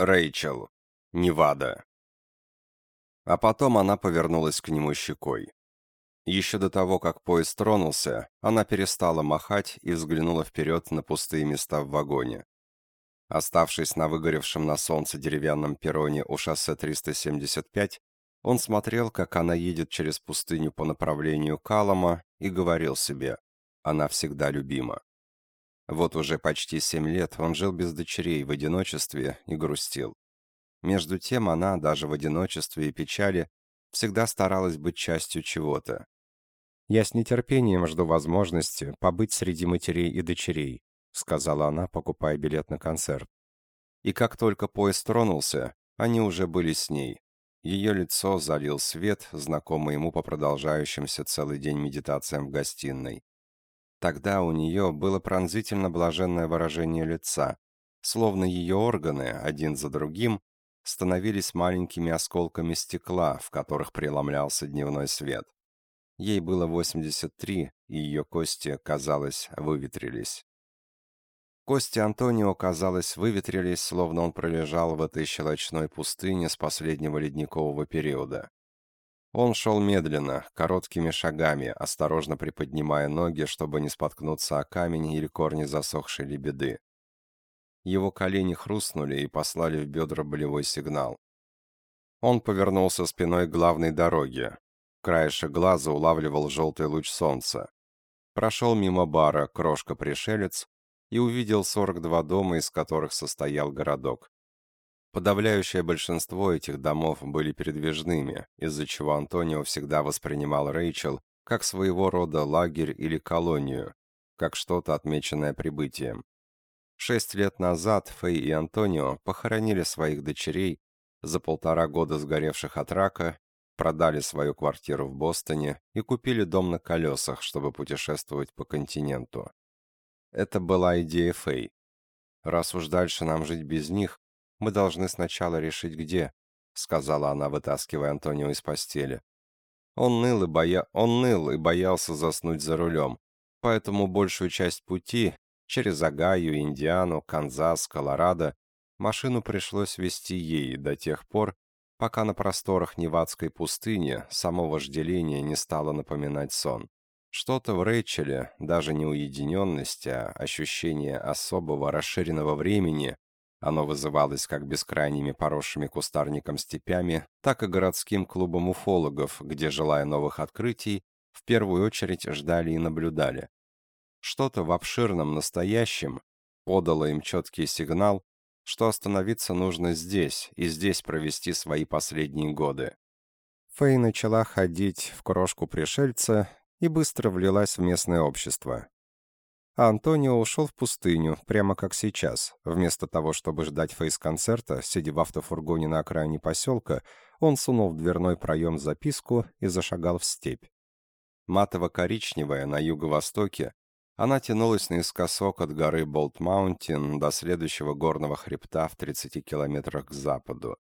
Рэйчел. Невада. А потом она повернулась к нему щекой. Еще до того, как поезд тронулся, она перестала махать и взглянула вперед на пустые места в вагоне. Оставшись на выгоревшем на солнце деревянном перроне у шоссе 375, он смотрел, как она едет через пустыню по направлению Калама и говорил себе «Она всегда любима». Вот уже почти семь лет он жил без дочерей в одиночестве и грустил. Между тем она, даже в одиночестве и печали, всегда старалась быть частью чего-то. «Я с нетерпением жду возможности побыть среди матерей и дочерей», сказала она, покупая билет на концерт. И как только поезд тронулся, они уже были с ней, ее лицо залил свет, знакомый ему по продолжающимся целый день медитациям в гостиной. Тогда у нее было пронзительно блаженное выражение лица, словно ее органы, один за другим, становились маленькими осколками стекла, в которых преломлялся дневной свет. Ей было 83, и ее кости, казалось, выветрились. Кости Антонио, казалось, выветрились, словно он пролежал в этой щелочной пустыне с последнего ледникового периода. Он шел медленно, короткими шагами, осторожно приподнимая ноги, чтобы не споткнуться о камень или корни засохшей лебеды. Его колени хрустнули и послали в бедра болевой сигнал. Он повернулся спиной к главной дороге. Краешек глаза улавливал желтый луч солнца. Прошел мимо бара крошка-пришелец, и увидел 42 дома, из которых состоял городок. Подавляющее большинство этих домов были передвижными, из-за чего Антонио всегда воспринимал Рэйчел как своего рода лагерь или колонию, как что-то отмеченное прибытием. Шесть лет назад Фэй и Антонио похоронили своих дочерей, за полтора года сгоревших от рака, продали свою квартиру в Бостоне и купили дом на колесах, чтобы путешествовать по континенту. Это была идея Фэй. «Раз уж дальше нам жить без них, мы должны сначала решить, где», сказала она, вытаскивая Антонио из постели. Он ныл, и боя... Он ныл и боялся заснуть за рулем, поэтому большую часть пути, через Агаю, Индиану, Канзас, Колорадо, машину пришлось вести ей до тех пор, пока на просторах Невадской пустыни само вожделение не стало напоминать сон. Что-то в Рэйчеле, даже не уединенность, а ощущение особого расширенного времени, оно вызывалось как бескрайними поросшими кустарником степями, так и городским клубом уфологов, где, желая новых открытий, в первую очередь ждали и наблюдали. Что-то в обширном настоящем подало им четкий сигнал, что остановиться нужно здесь и здесь провести свои последние годы. Фэй начала ходить в крошку пришельца и быстро влилась в местное общество. А Антонио ушел в пустыню, прямо как сейчас. Вместо того, чтобы ждать Фэй с концерта, сидя в автофургоне на окраине поселка, он сунул в дверной проем записку и зашагал в степь. Матово-коричневая на юго-востоке, она тянулась наискосок от горы Болт-Маунтин до следующего горного хребта в 30 километрах к западу.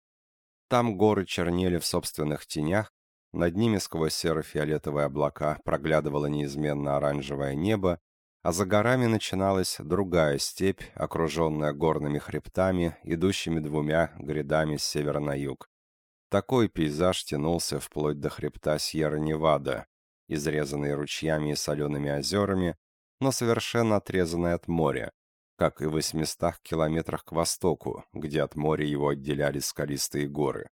Там горы чернели в собственных тенях, над ними сквозь серо-фиолетовые облака проглядывало неизменно оранжевое небо, а за горами начиналась другая степь, окруженная горными хребтами, идущими двумя грядами с севера на юг. Такой пейзаж тянулся вплоть до хребта Сьерра-Невада, изрезанный ручьями и солеными озерами, но совершенно отрезанный от моря, как и в 800 километрах к востоку, где от моря его отделяли скалистые горы.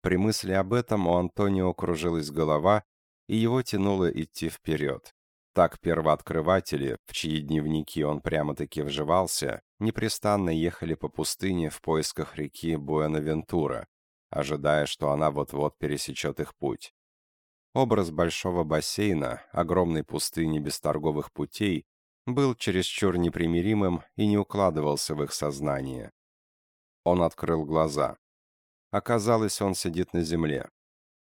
При мысли об этом у Антонио кружилась голова, и его тянуло идти вперед. Так первооткрыватели, в чьи дневники он прямо-таки вживался, непрестанно ехали по пустыне в поисках реки Буэнавентура, ожидая, что она вот-вот пересечет их путь. Образ большого бассейна, огромной пустыни без торговых путей, был чересчур непримиримым и не укладывался в их сознание. Он открыл глаза. Оказалось, он сидит на земле.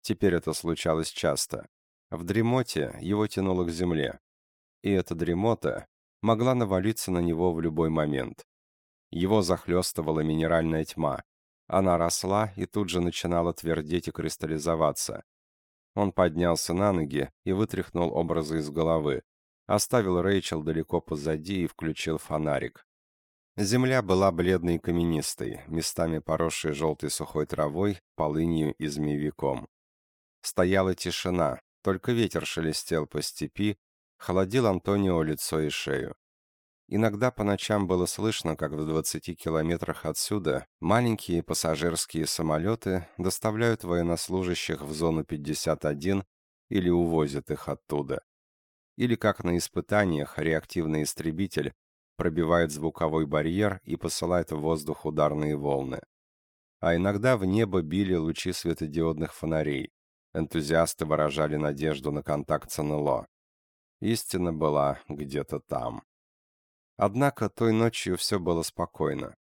Теперь это случалось часто. В дремоте его тянуло к земле. И эта дремота могла навалиться на него в любой момент. Его захлестывала минеральная тьма. Она росла и тут же начинала твердеть и кристаллизоваться. Он поднялся на ноги и вытряхнул образы из головы. Оставил Рэйчел далеко позади и включил фонарик. Земля была бледной и каменистой, местами поросшей желтой сухой травой, полынью и змеевиком. Стояла тишина, только ветер шелестел по степи, холодил Антонио лицо и шею. Иногда по ночам было слышно, как в 20 километрах отсюда маленькие пассажирские самолеты доставляют военнослужащих в зону 51 или увозят их оттуда. Или как на испытаниях реактивный истребитель пробивает звуковой барьер и посылает в воздух ударные волны. А иногда в небо били лучи светодиодных фонарей. Энтузиасты выражали надежду на контакт с НЛО. Истина была где-то там. Однако той ночью все было спокойно.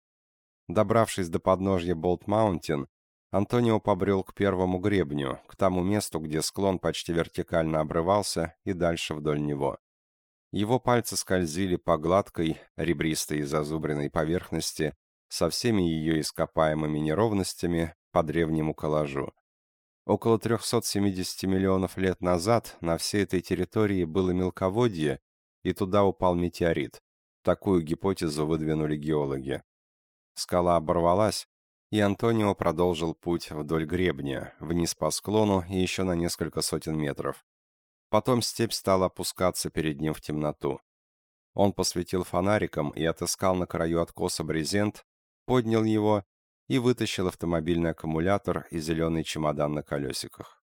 Добравшись до подножья Болт-Маунтин, Антонио побрел к первому гребню, к тому месту, где склон почти вертикально обрывался, и дальше вдоль него. Его пальцы скользили по гладкой, ребристой и зазубренной поверхности со всеми ее ископаемыми неровностями по древнему коллажу. Около 370 миллионов лет назад на всей этой территории было мелководье, и туда упал метеорит. Такую гипотезу выдвинули геологи. Скала оборвалась, и Антонио продолжил путь вдоль гребня, вниз по склону и еще на несколько сотен метров. Потом степь стала опускаться перед ним в темноту. Он посветил фонариком и отыскал на краю откоса брезент, поднял его и вытащил автомобильный аккумулятор и зеленый чемодан на колесиках.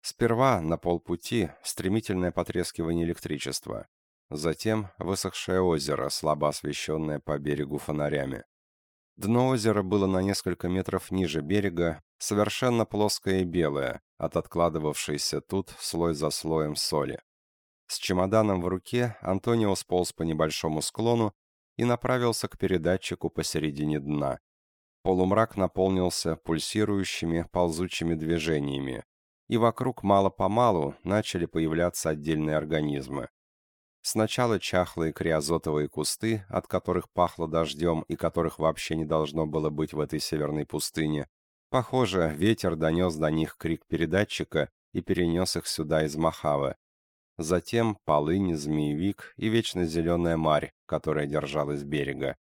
Сперва на полпути стремительное потрескивание электричества, затем высохшее озеро, слабо освещенное по берегу фонарями. Дно озера было на несколько метров ниже берега, совершенно плоское и белое, от откладывавшейся тут слой за слоем соли. С чемоданом в руке Антонио сполз по небольшому склону и направился к передатчику посередине дна. Полумрак наполнился пульсирующими, ползучими движениями, и вокруг мало-помалу начали появляться отдельные организмы. Сначала чахлые криозотовые кусты, от которых пахло дождем и которых вообще не должно было быть в этой северной пустыне, Похоже, ветер донес до них крик передатчика и перенес их сюда из Махавы. Затем полынь, змеевик и вечно зеленая марь, которая держалась берега.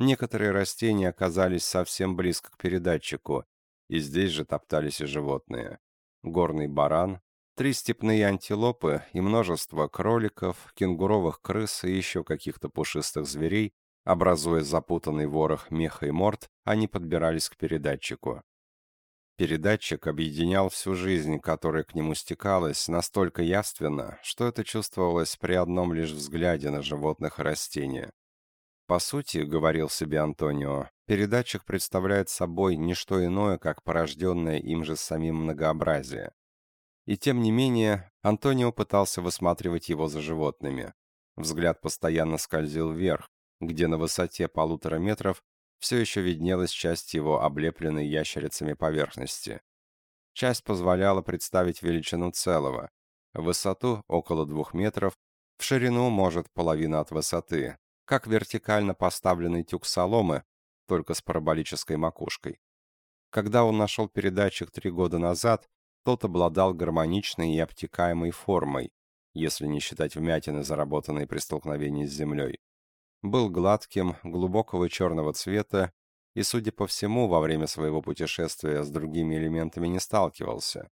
Некоторые растения оказались совсем близко к передатчику, и здесь же топтались и животные. Горный баран, три степные антилопы и множество кроликов, кенгуровых крыс и еще каких-то пушистых зверей, образуя запутанный ворох меха и морд, они подбирались к передатчику. Передатчик объединял всю жизнь, которая к нему стекалась, настолько явственно, что это чувствовалось при одном лишь взгляде на животных и растения. По сути, говорил себе Антонио, передатчик представляет собой не что иное, как порожденное им же самим многообразие. И тем не менее, Антонио пытался высматривать его за животными. Взгляд постоянно скользил вверх, где на высоте полутора метров все еще виднелась часть его облепленной ящерицами поверхности. Часть позволяла представить величину целого. Высоту около двух метров, в ширину, может, половина от высоты, как вертикально поставленный тюк соломы, только с параболической макушкой. Когда он нашел передатчик три года назад, тот обладал гармоничной и обтекаемой формой, если не считать вмятины, заработанной при столкновении с землей был гладким, глубокого черного цвета и, судя по всему, во время своего путешествия с другими элементами не сталкивался.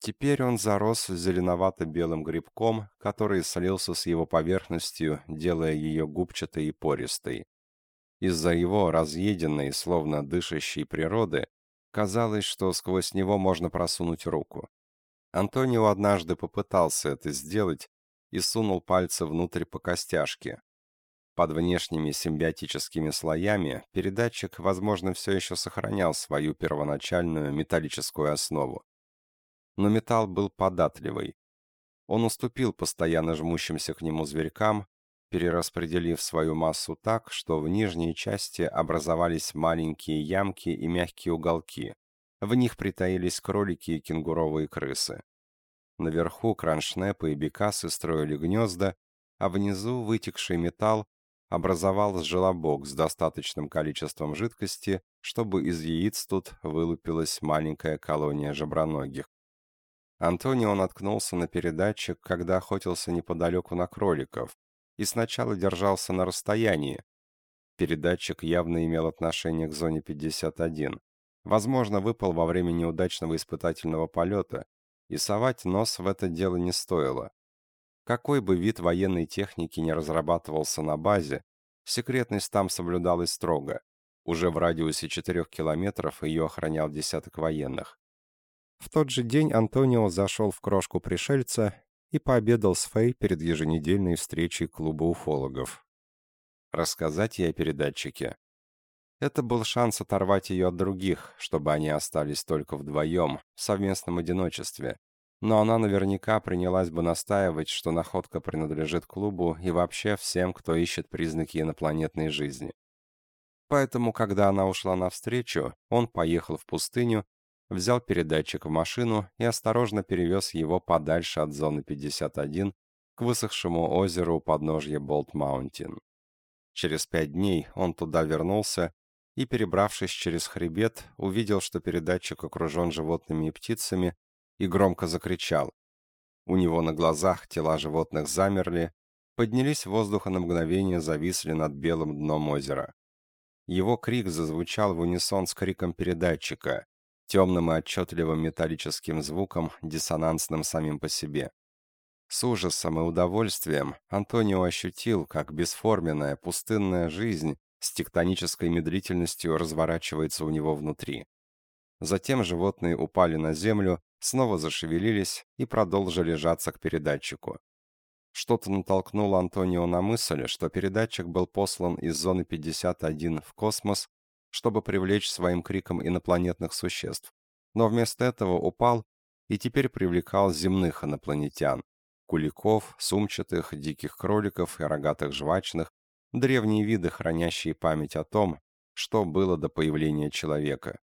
Теперь он зарос зеленовато-белым грибком, который слился с его поверхностью, делая ее губчатой и пористой. Из-за его разъеденной, словно дышащей природы, казалось, что сквозь него можно просунуть руку. Антонио однажды попытался это сделать и сунул пальцы внутрь по костяшке, под внешними симбиотическими слоями передатчик, возможно, все еще сохранял свою первоначальную металлическую основу. Но металл был податливый. Он уступил постоянно жмущимся к нему зверькам, перераспределив свою массу так, что в нижней части образовались маленькие ямки и мягкие уголки. В них притаились кролики и кенгуровые крысы. Наверху кроншнепы и бекасы строили гнезда, а внизу вытекший металл образовал желобок с достаточным количеством жидкости, чтобы из яиц тут вылупилась маленькая колония жаброногих. Антонио наткнулся на передатчик, когда охотился неподалеку на кроликов, и сначала держался на расстоянии, Передатчик явно имел отношение к зоне 51. Возможно, выпал во время неудачного испытательного полета, и совать нос в это дело не стоило. Какой бы вид военной техники не разрабатывался на базе, секретность там соблюдалась строго. Уже в радиусе 4 километров ее охранял десяток военных. В тот же день Антонио зашел в крошку пришельца и пообедал с Фэй перед еженедельной встречей клуба уфологов. Рассказать ей о передатчике. Это был шанс оторвать ее от других, чтобы они остались только вдвоем, в совместном одиночестве. Но она наверняка принялась бы настаивать, что находка принадлежит клубу и вообще всем, кто ищет признаки инопланетной жизни. Поэтому, когда она ушла навстречу, он поехал в пустыню, взял передатчик в машину и осторожно перевез его подальше от зоны 51 к высохшему озеру у подножья Болт-Маунтин. Через пять дней он туда вернулся и, перебравшись через хребет, увидел, что передатчик окружен животными и птицами, и громко закричал. У него на глазах тела животных замерли, поднялись в воздух на мгновение зависли над белым дном озера. Его крик зазвучал в унисон с криком передатчика, темным и отчетливым металлическим звуком, диссонансным самим по себе. С ужасом и удовольствием Антонио ощутил, как бесформенная пустынная жизнь с тектонической медлительностью разворачивается у него внутри. Затем животные упали на землю, снова зашевелились и продолжили жаться к передатчику. Что-то натолкнуло Антонио на мысль, что передатчик был послан из зоны 51 в космос, чтобы привлечь своим криком инопланетных существ, но вместо этого упал и теперь привлекал земных инопланетян, куликов, сумчатых, диких кроликов и рогатых жвачных, древние виды, хранящие память о том, что было до появления человека.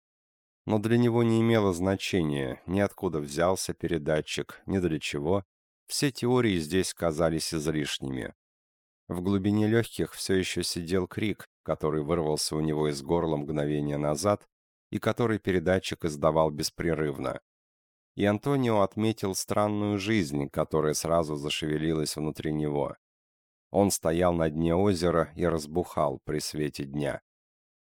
Но для него не имело значения, ни откуда взялся передатчик, ни для чего. Все теории здесь казались излишними. В глубине легких все еще сидел крик, который вырвался у него из горла мгновение назад и который передатчик издавал беспрерывно. И Антонио отметил странную жизнь, которая сразу зашевелилась внутри него. Он стоял на дне озера и разбухал при свете дня.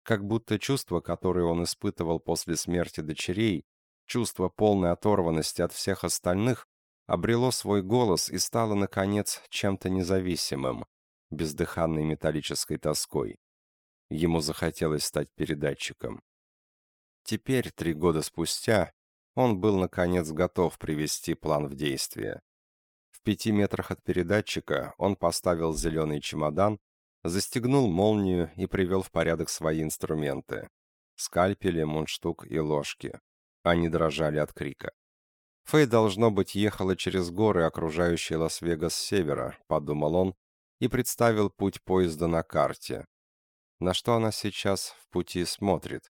Как будто чувство, которое он испытывал после смерти дочерей, чувство полной оторванности от всех остальных, обрело свой голос и стало, наконец, чем-то независимым, бездыханной металлической тоской. Ему захотелось стать передатчиком. Теперь, три года спустя, он был, наконец, готов привести план в действие. В пяти метрах от передатчика он поставил зеленый чемодан, застегнул молнию и привел в порядок свои инструменты. Скальпели, мундштук и ложки. Они дрожали от крика. Фэй, должно быть, ехала через горы, окружающие Лас-Вегас с севера, подумал он, и представил путь поезда на карте. На что она сейчас в пути смотрит?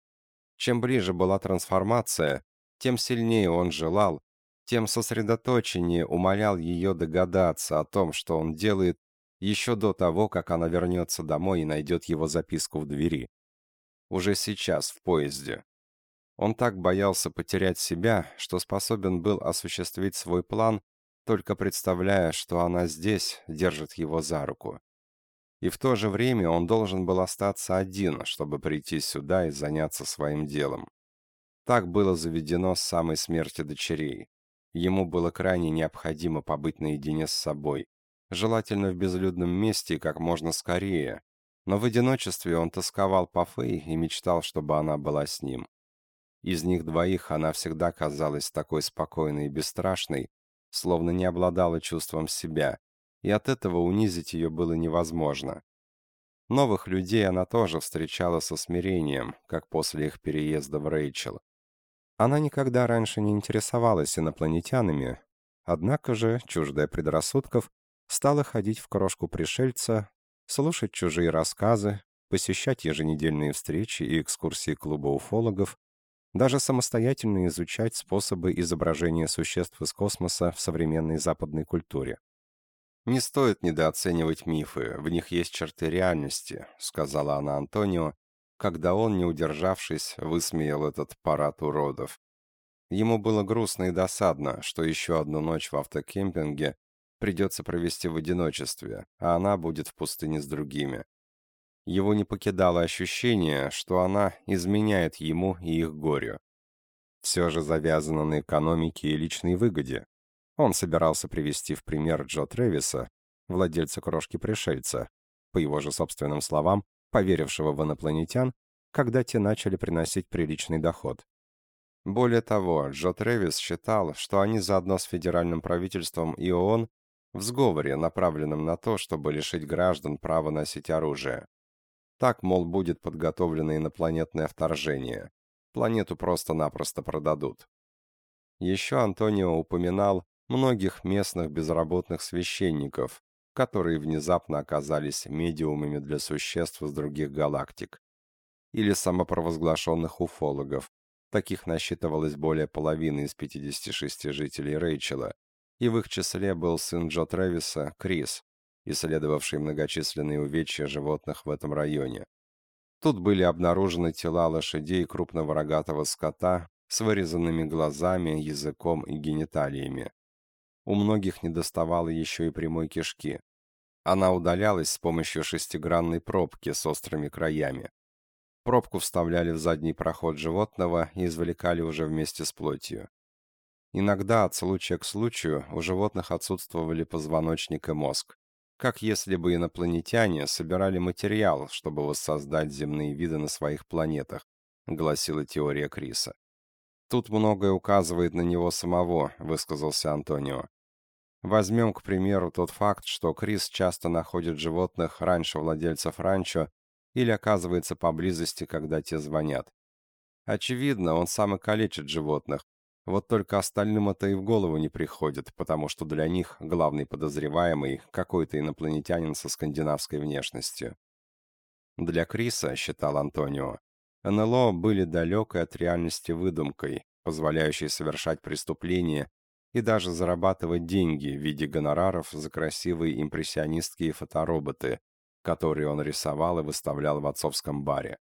Чем ближе была трансформация, тем сильнее он желал, тем сосредоточеннее умолял ее догадаться о том, что он делает еще до того, как она вернется домой и найдет его записку в двери. Уже сейчас, в поезде. Он так боялся потерять себя, что способен был осуществить свой план, только представляя, что она здесь держит его за руку. И в то же время он должен был остаться один, чтобы прийти сюда и заняться своим делом. Так было заведено с самой смерти дочерей. Ему было крайне необходимо побыть наедине с собой, желательно в безлюдном месте как можно скорее, но в одиночестве он тосковал по Фэй и мечтал, чтобы она была с ним. Из них двоих она всегда казалась такой спокойной и бесстрашной, словно не обладала чувством себя, и от этого унизить ее было невозможно. Новых людей она тоже встречала со смирением, как после их переезда в Рэйчел. Она никогда раньше не интересовалась инопланетянами, однако же, чуждая предрассудков, стала ходить в крошку пришельца, слушать чужие рассказы, посещать еженедельные встречи и экскурсии клуба уфологов, даже самостоятельно изучать способы изображения существ из космоса в современной западной культуре. «Не стоит недооценивать мифы, в них есть черты реальности», — сказала она Антонио, когда он, не удержавшись, высмеял этот парад уродов. Ему было грустно и досадно, что еще одну ночь в автокемпинге придется провести в одиночестве, а она будет в пустыне с другими. Его не покидало ощущение, что она изменяет ему и их горю. Все же завязано на экономике и личной выгоде. Он собирался привести в пример Джо Трэвиса, владельца крошки-пришельца, по его же собственным словам, поверившего в инопланетян, когда те начали приносить приличный доход. Более того, Джо Трэвис считал, что они заодно с федеральным правительством и ООН в сговоре, направленном на то, чтобы лишить граждан права носить оружие. Так, мол, будет подготовлено инопланетное вторжение. Планету просто-напросто продадут. Еще Антонио упоминал многих местных безработных священников, которые внезапно оказались медиумами для существ из других галактик. Или самопровозглашенных уфологов. Таких насчитывалось более половины из 56 жителей Рэйчела, и в их числе был сын Джо Трэвиса, Крис, исследовавший многочисленные увечья животных в этом районе. Тут были обнаружены тела лошадей крупного рогатого скота с вырезанными глазами, языком и гениталиями. У многих недоставало еще и прямой кишки. Она удалялась с помощью шестигранной пробки с острыми краями. Пробку вставляли в задний проход животного и извлекали уже вместе с плотью. Иногда от случая к случаю у животных отсутствовали позвоночник и мозг, как если бы инопланетяне собирали материал, чтобы воссоздать земные виды на своих планетах, гласила теория Криса. Тут многое указывает на него самого, высказался Антонио. Возьмем, к примеру, тот факт, что Крис часто находит животных раньше владельцев ранчо или оказывается поблизости, когда те звонят. Очевидно, он сам и калечит животных, вот только остальным это и в голову не приходит, потому что для них главный подозреваемый – какой-то инопланетянин со скандинавской внешностью. Для Криса, считал Антонио, НЛО были далекой от реальности выдумкой, позволяющей совершать преступления и даже зарабатывать деньги в виде гонораров за красивые импрессионистские фотороботы, которые он рисовал и выставлял в отцовском баре.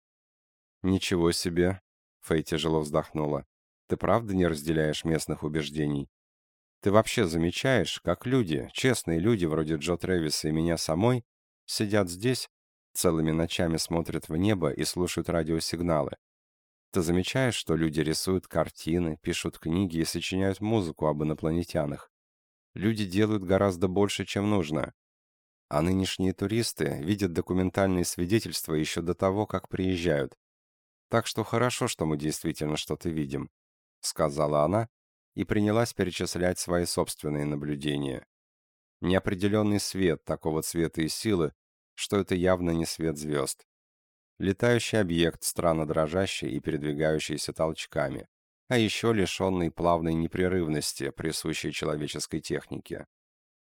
«Ничего себе!» — Фэй тяжело вздохнула. «Ты правда не разделяешь местных убеждений? Ты вообще замечаешь, как люди, честные люди вроде Джо Трэвиса и меня самой, сидят здесь, целыми ночами смотрят в небо и слушают радиосигналы, ты замечаешь, что люди рисуют картины, пишут книги и сочиняют музыку об инопланетянах? Люди делают гораздо больше, чем нужно. А нынешние туристы видят документальные свидетельства еще до того, как приезжают. Так что хорошо, что мы действительно что-то видим, сказала она и принялась перечислять свои собственные наблюдения. Неопределенный свет такого цвета и силы, что это явно не свет звезд. Летающий объект, странно дрожащий и передвигающийся толчками, а еще лишенный плавной непрерывности, присущей человеческой технике.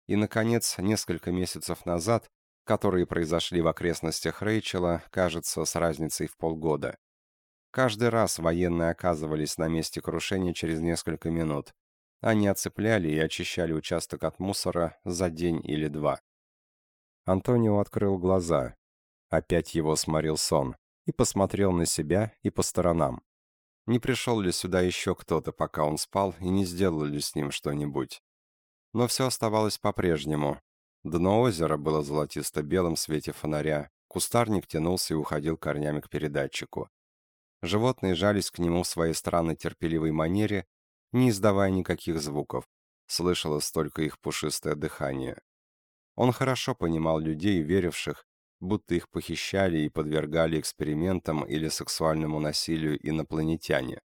И, наконец, несколько месяцев назад, которые произошли в окрестностях Рейчела, кажется, с разницей в полгода. Каждый раз военные оказывались на месте крушения через несколько минут. Они оцепляли и очищали участок от мусора за день или два. Антонио открыл глаза, Опять его сморил сон. И посмотрел на себя и по сторонам. Не пришел ли сюда еще кто-то, пока он спал, и не сделал ли с ним что-нибудь? Но все оставалось по-прежнему. Дно озера было золотисто-белым в свете фонаря, кустарник тянулся и уходил корнями к передатчику. Животные жались к нему в своей странной терпеливой манере, не издавая никаких звуков. Слышалось только их пушистое дыхание. Он хорошо понимал людей, веривших, будто их похищали и подвергали экспериментам или сексуальному насилию инопланетяне.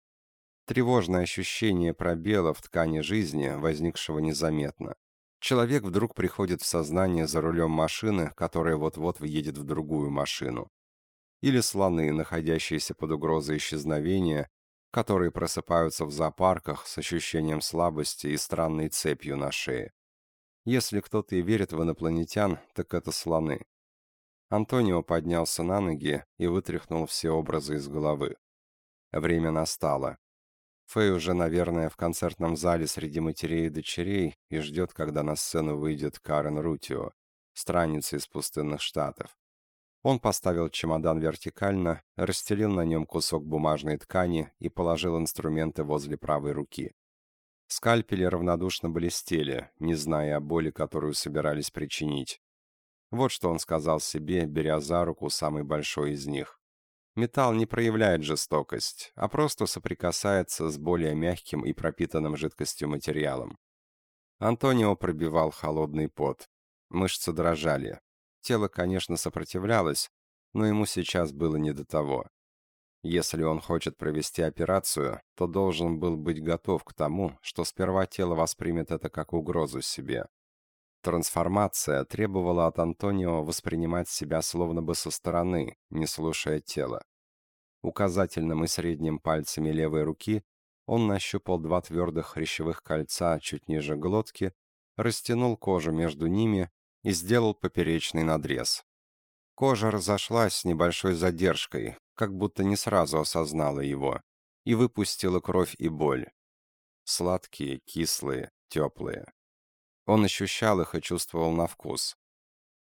Тревожное ощущение пробела в ткани жизни, возникшего незаметно. Человек вдруг приходит в сознание за рулем машины, которая вот-вот въедет в другую машину. Или слоны, находящиеся под угрозой исчезновения, которые просыпаются в зоопарках с ощущением слабости и странной цепью на шее. Если кто-то и верит в инопланетян, так это слоны. Антонио поднялся на ноги и вытряхнул все образы из головы. Время настало. Фэй уже, наверное, в концертном зале среди матерей и дочерей и ждет, когда на сцену выйдет Карен Рутио, страница из пустынных штатов. Он поставил чемодан вертикально, расстелил на нем кусок бумажной ткани и положил инструменты возле правой руки. Скальпели равнодушно блестели, не зная о боли, которую собирались причинить. Вот что он сказал себе, беря за руку самый большой из них. Металл не проявляет жестокость, а просто соприкасается с более мягким и пропитанным жидкостью материалом. Антонио пробивал холодный пот. Мышцы дрожали. Тело, конечно, сопротивлялось, но ему сейчас было не до того. Если он хочет провести операцию, то должен был быть готов к тому, что сперва тело воспримет это как угрозу себе. Трансформация требовала от Антонио воспринимать себя словно бы со стороны, не слушая тела. Указательным и средним пальцами левой руки он нащупал два твердых хрящевых кольца чуть ниже глотки, растянул кожу между ними и сделал поперечный надрез. Кожа разошлась с небольшой задержкой, как будто не сразу осознала его, и выпустила кровь и боль. Сладкие, кислые, теплые. Он ощущал их и чувствовал на вкус.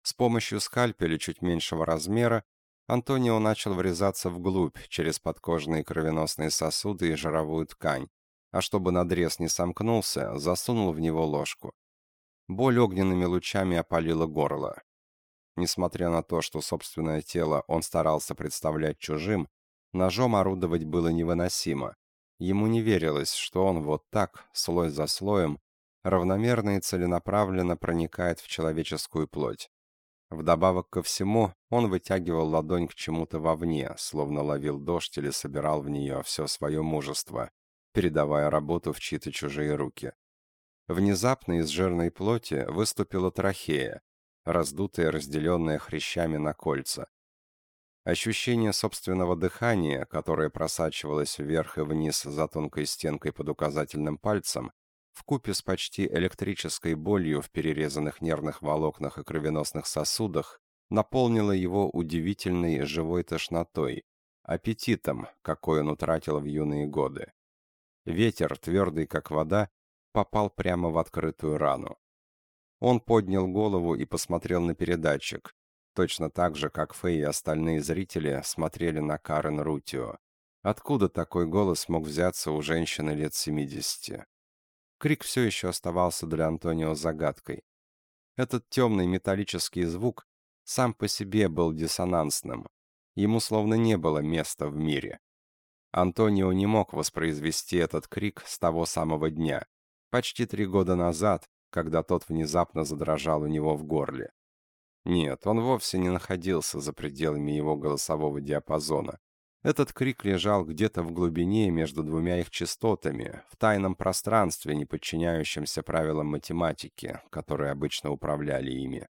С помощью скальпеля чуть меньшего размера Антонио начал врезаться вглубь, через подкожные кровеносные сосуды и жировую ткань, а чтобы надрез не сомкнулся, засунул в него ложку. Боль огненными лучами опалила горло. Несмотря на то, что собственное тело он старался представлять чужим, ножом орудовать было невыносимо. Ему не верилось, что он вот так, слой за слоем, равномерно и целенаправленно проникает в человеческую плоть. Вдобавок ко всему, он вытягивал ладонь к чему-то вовне, словно ловил дождь или собирал в нее все свое мужество, передавая работу в чьи-то чужие руки. Внезапно из жирной плоти выступила трахея, раздутая, разделенная хрящами на кольца. Ощущение собственного дыхания, которое просачивалось вверх и вниз за тонкой стенкой под указательным пальцем, вкупе с почти электрической болью в перерезанных нервных волокнах и кровеносных сосудах, наполнило его удивительной живой тошнотой, аппетитом, какой он утратил в юные годы. Ветер, твердый как вода, попал прямо в открытую рану. Он поднял голову и посмотрел на передатчик, точно так же, как Фэй и остальные зрители смотрели на Карен Рутио. Откуда такой голос мог взяться у женщины лет семидесяти? Крик все еще оставался для Антонио загадкой. Этот темный металлический звук сам по себе был диссонансным. Ему словно не было места в мире. Антонио не мог воспроизвести этот крик с того самого дня, почти три года назад, когда тот внезапно задрожал у него в горле. Нет, он вовсе не находился за пределами его голосового диапазона. Этот крик лежал где-то в глубине между двумя их частотами, в тайном пространстве, не подчиняющемся правилам математики, которые обычно управляли ими.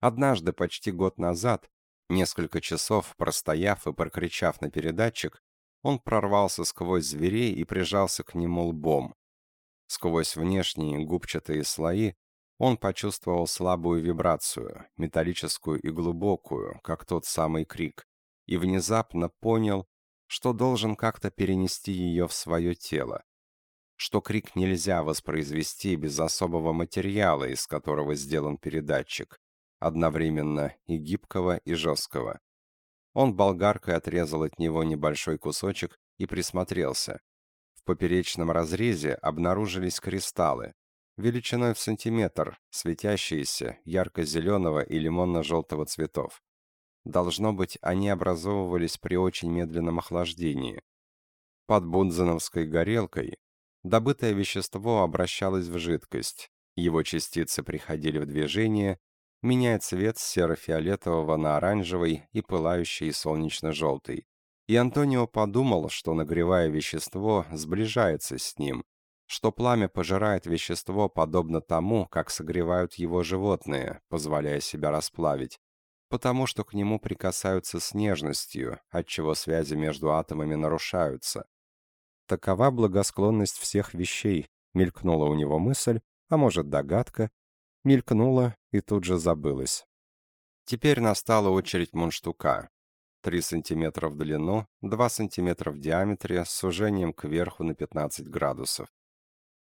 Однажды, почти год назад, несколько часов простояв и прокричав на передатчик, он прорвался сквозь зверей и прижался к нему лбом. Сквозь внешние губчатые слои он почувствовал слабую вибрацию, металлическую и глубокую, как тот самый крик и внезапно понял, что должен как-то перенести ее в свое тело, что крик нельзя воспроизвести без особого материала, из которого сделан передатчик, одновременно и гибкого, и жесткого. Он болгаркой отрезал от него небольшой кусочек и присмотрелся. Поперечном разрезе обнаружились кристаллы, величиной в сантиметр, светящиеся, ярко-зеленого и лимонно-желтого цветов. Должно быть, они образовывались при очень медленном охлаждении. Под бунзеновской горелкой добытое вещество обращалось в жидкость, его частицы приходили в движение, меняя цвет с серо-фиолетового на оранжевый и пылающий солнечно-желтый. И Антонио подумал, что, нагревая вещество, сближается с ним, что пламя пожирает вещество подобно тому, как согревают его животные, позволяя себя расплавить, потому что к нему прикасаются с нежностью, отчего связи между атомами нарушаются. Такова благосклонность всех вещей, мелькнула у него мысль, а может догадка, мелькнула и тут же забылась. Теперь настала очередь мундштука. 3 см в длину, 2 см в диаметре с сужением кверху на 15 градусов.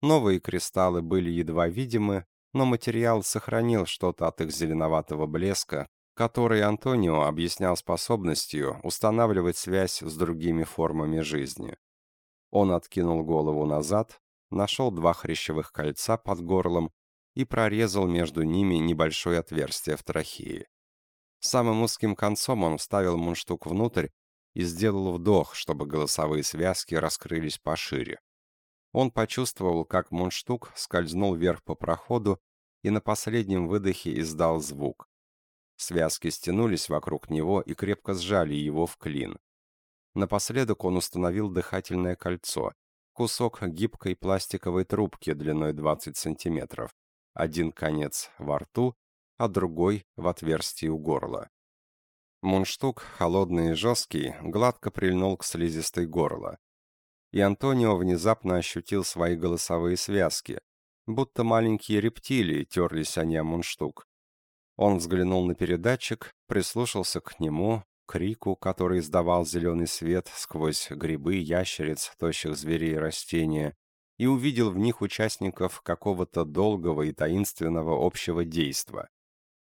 Новые кристаллы были едва видимы, но материал сохранил что-то от их зеленоватого блеска, который Антонио объяснял способностью устанавливать связь с другими формами жизни. Он откинул голову назад, нашел два хрящевых кольца под горлом и прорезал между ними небольшое отверстие в трахее. Самым узким концом он вставил мундштук внутрь и сделал вдох, чтобы голосовые связки раскрылись пошире. Он почувствовал, как мундштук скользнул вверх по проходу и на последнем выдохе издал звук. Связки стянулись вокруг него и крепко сжали его в клин. Напоследок он установил дыхательное кольцо, кусок гибкой пластиковой трубки длиной 20 сантиметров, один конец во рту, а другой в отверстии у горла. Мундштук, холодный и жесткий, гладко прильнул к слизистой горла. И Антонио внезапно ощутил свои голосовые связки, будто маленькие рептилии терлись они о мундштук. Он взглянул на передатчик, прислушался к нему, крику, который издавал зеленый свет сквозь грибы, ящериц, тощих зверей и растения, и увидел в них участников какого-то долгого и таинственного общего действа.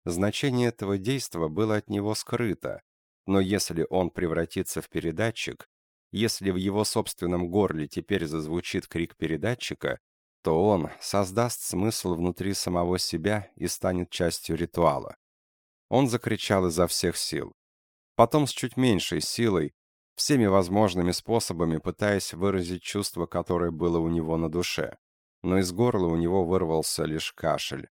Значение этого действа было от него скрыто, но если он превратится в передатчик, если в его собственном горле теперь зазвучит крик передатчика, то он создаст смысл внутри самого себя и станет частью ритуала. Он закричал изо всех сил. Потом с чуть меньшей силой, всеми возможными способами пытаясь выразить чувство, которое было у него на душе. Но из горла у него вырвался лишь кашель.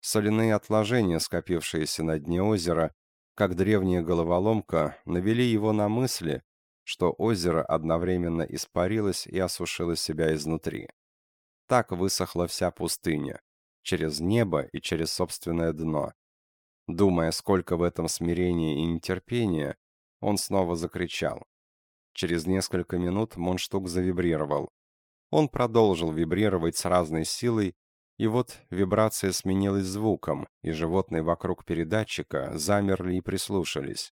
Соляные отложения, скопившиеся на дне озера, как древняя головоломка, навели его на мысли, что озеро одновременно испарилось и осушило себя изнутри. Так высохла вся пустыня, через небо и через собственное дно. Думая, сколько в этом смирения и нетерпения, он снова закричал. Через несколько минут мундштук завибрировал. Он продолжил вибрировать с разной силой, и вот вибрация сменилась звуком, и животные вокруг передатчика замерли и прислушались.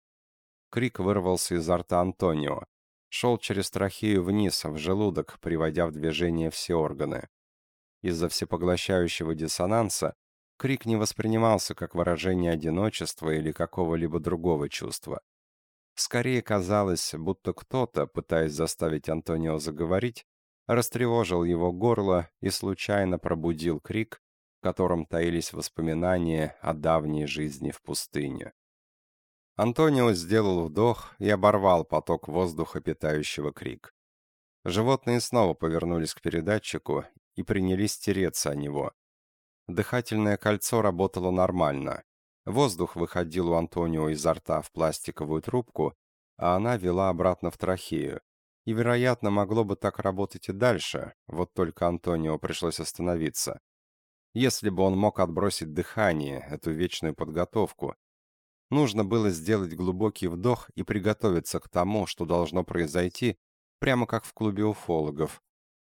Крик вырвался изо рта Антонио. Шел через трахею вниз, в желудок, приводя в движение все органы. Из-за всепоглощающего диссонанса крик не воспринимался как выражение одиночества или какого-либо другого чувства. Скорее казалось, будто кто-то, пытаясь заставить Антонио заговорить, растревожил его горло и случайно пробудил крик, в котором таились воспоминания о давней жизни в пустыне. Антонио сделал вдох и оборвал поток воздуха, питающего крик. Животные снова повернулись к передатчику и принялись тереться о него. Дыхательное кольцо работало нормально. Воздух выходил у Антонио изо рта в пластиковую трубку, а она вела обратно в трахею. И, вероятно, могло бы так работать и дальше, вот только Антонио пришлось остановиться. Если бы он мог отбросить дыхание, эту вечную подготовку, нужно было сделать глубокий вдох и приготовиться к тому, что должно произойти, прямо как в клубе уфологов,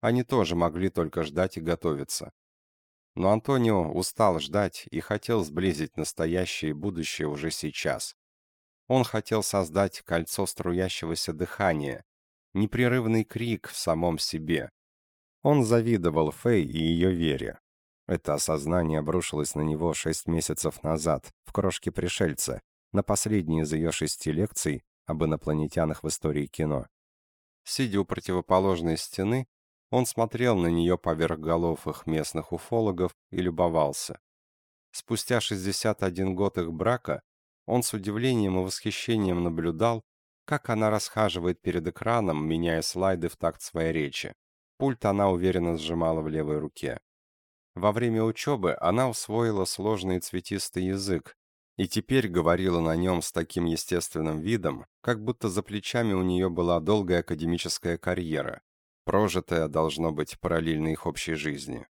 они тоже могли только ждать и готовиться. Но Антонио устал ждать и хотел сблизить настоящее и будущее уже сейчас. Он хотел создать кольцо струящегося дыхания, непрерывный крик в самом себе. Он завидовал Фэй и ее вере. Это осознание обрушилось на него шесть месяцев назад, в крошке пришельца, на последней из ее шести лекций об инопланетянах в истории кино. Сидя у противоположной стены, он смотрел на нее поверх голов их местных уфологов и любовался. Спустя 61 год их брака он с удивлением и восхищением наблюдал, как она расхаживает перед экраном, меняя слайды в такт своей речи. Пульт она уверенно сжимала в левой руке. Во время учебы она усвоила сложный цветистый язык и теперь говорила на нем с таким естественным видом, как будто за плечами у нее была долгая академическая карьера, Прожитое должно быть параллельно их общей жизни.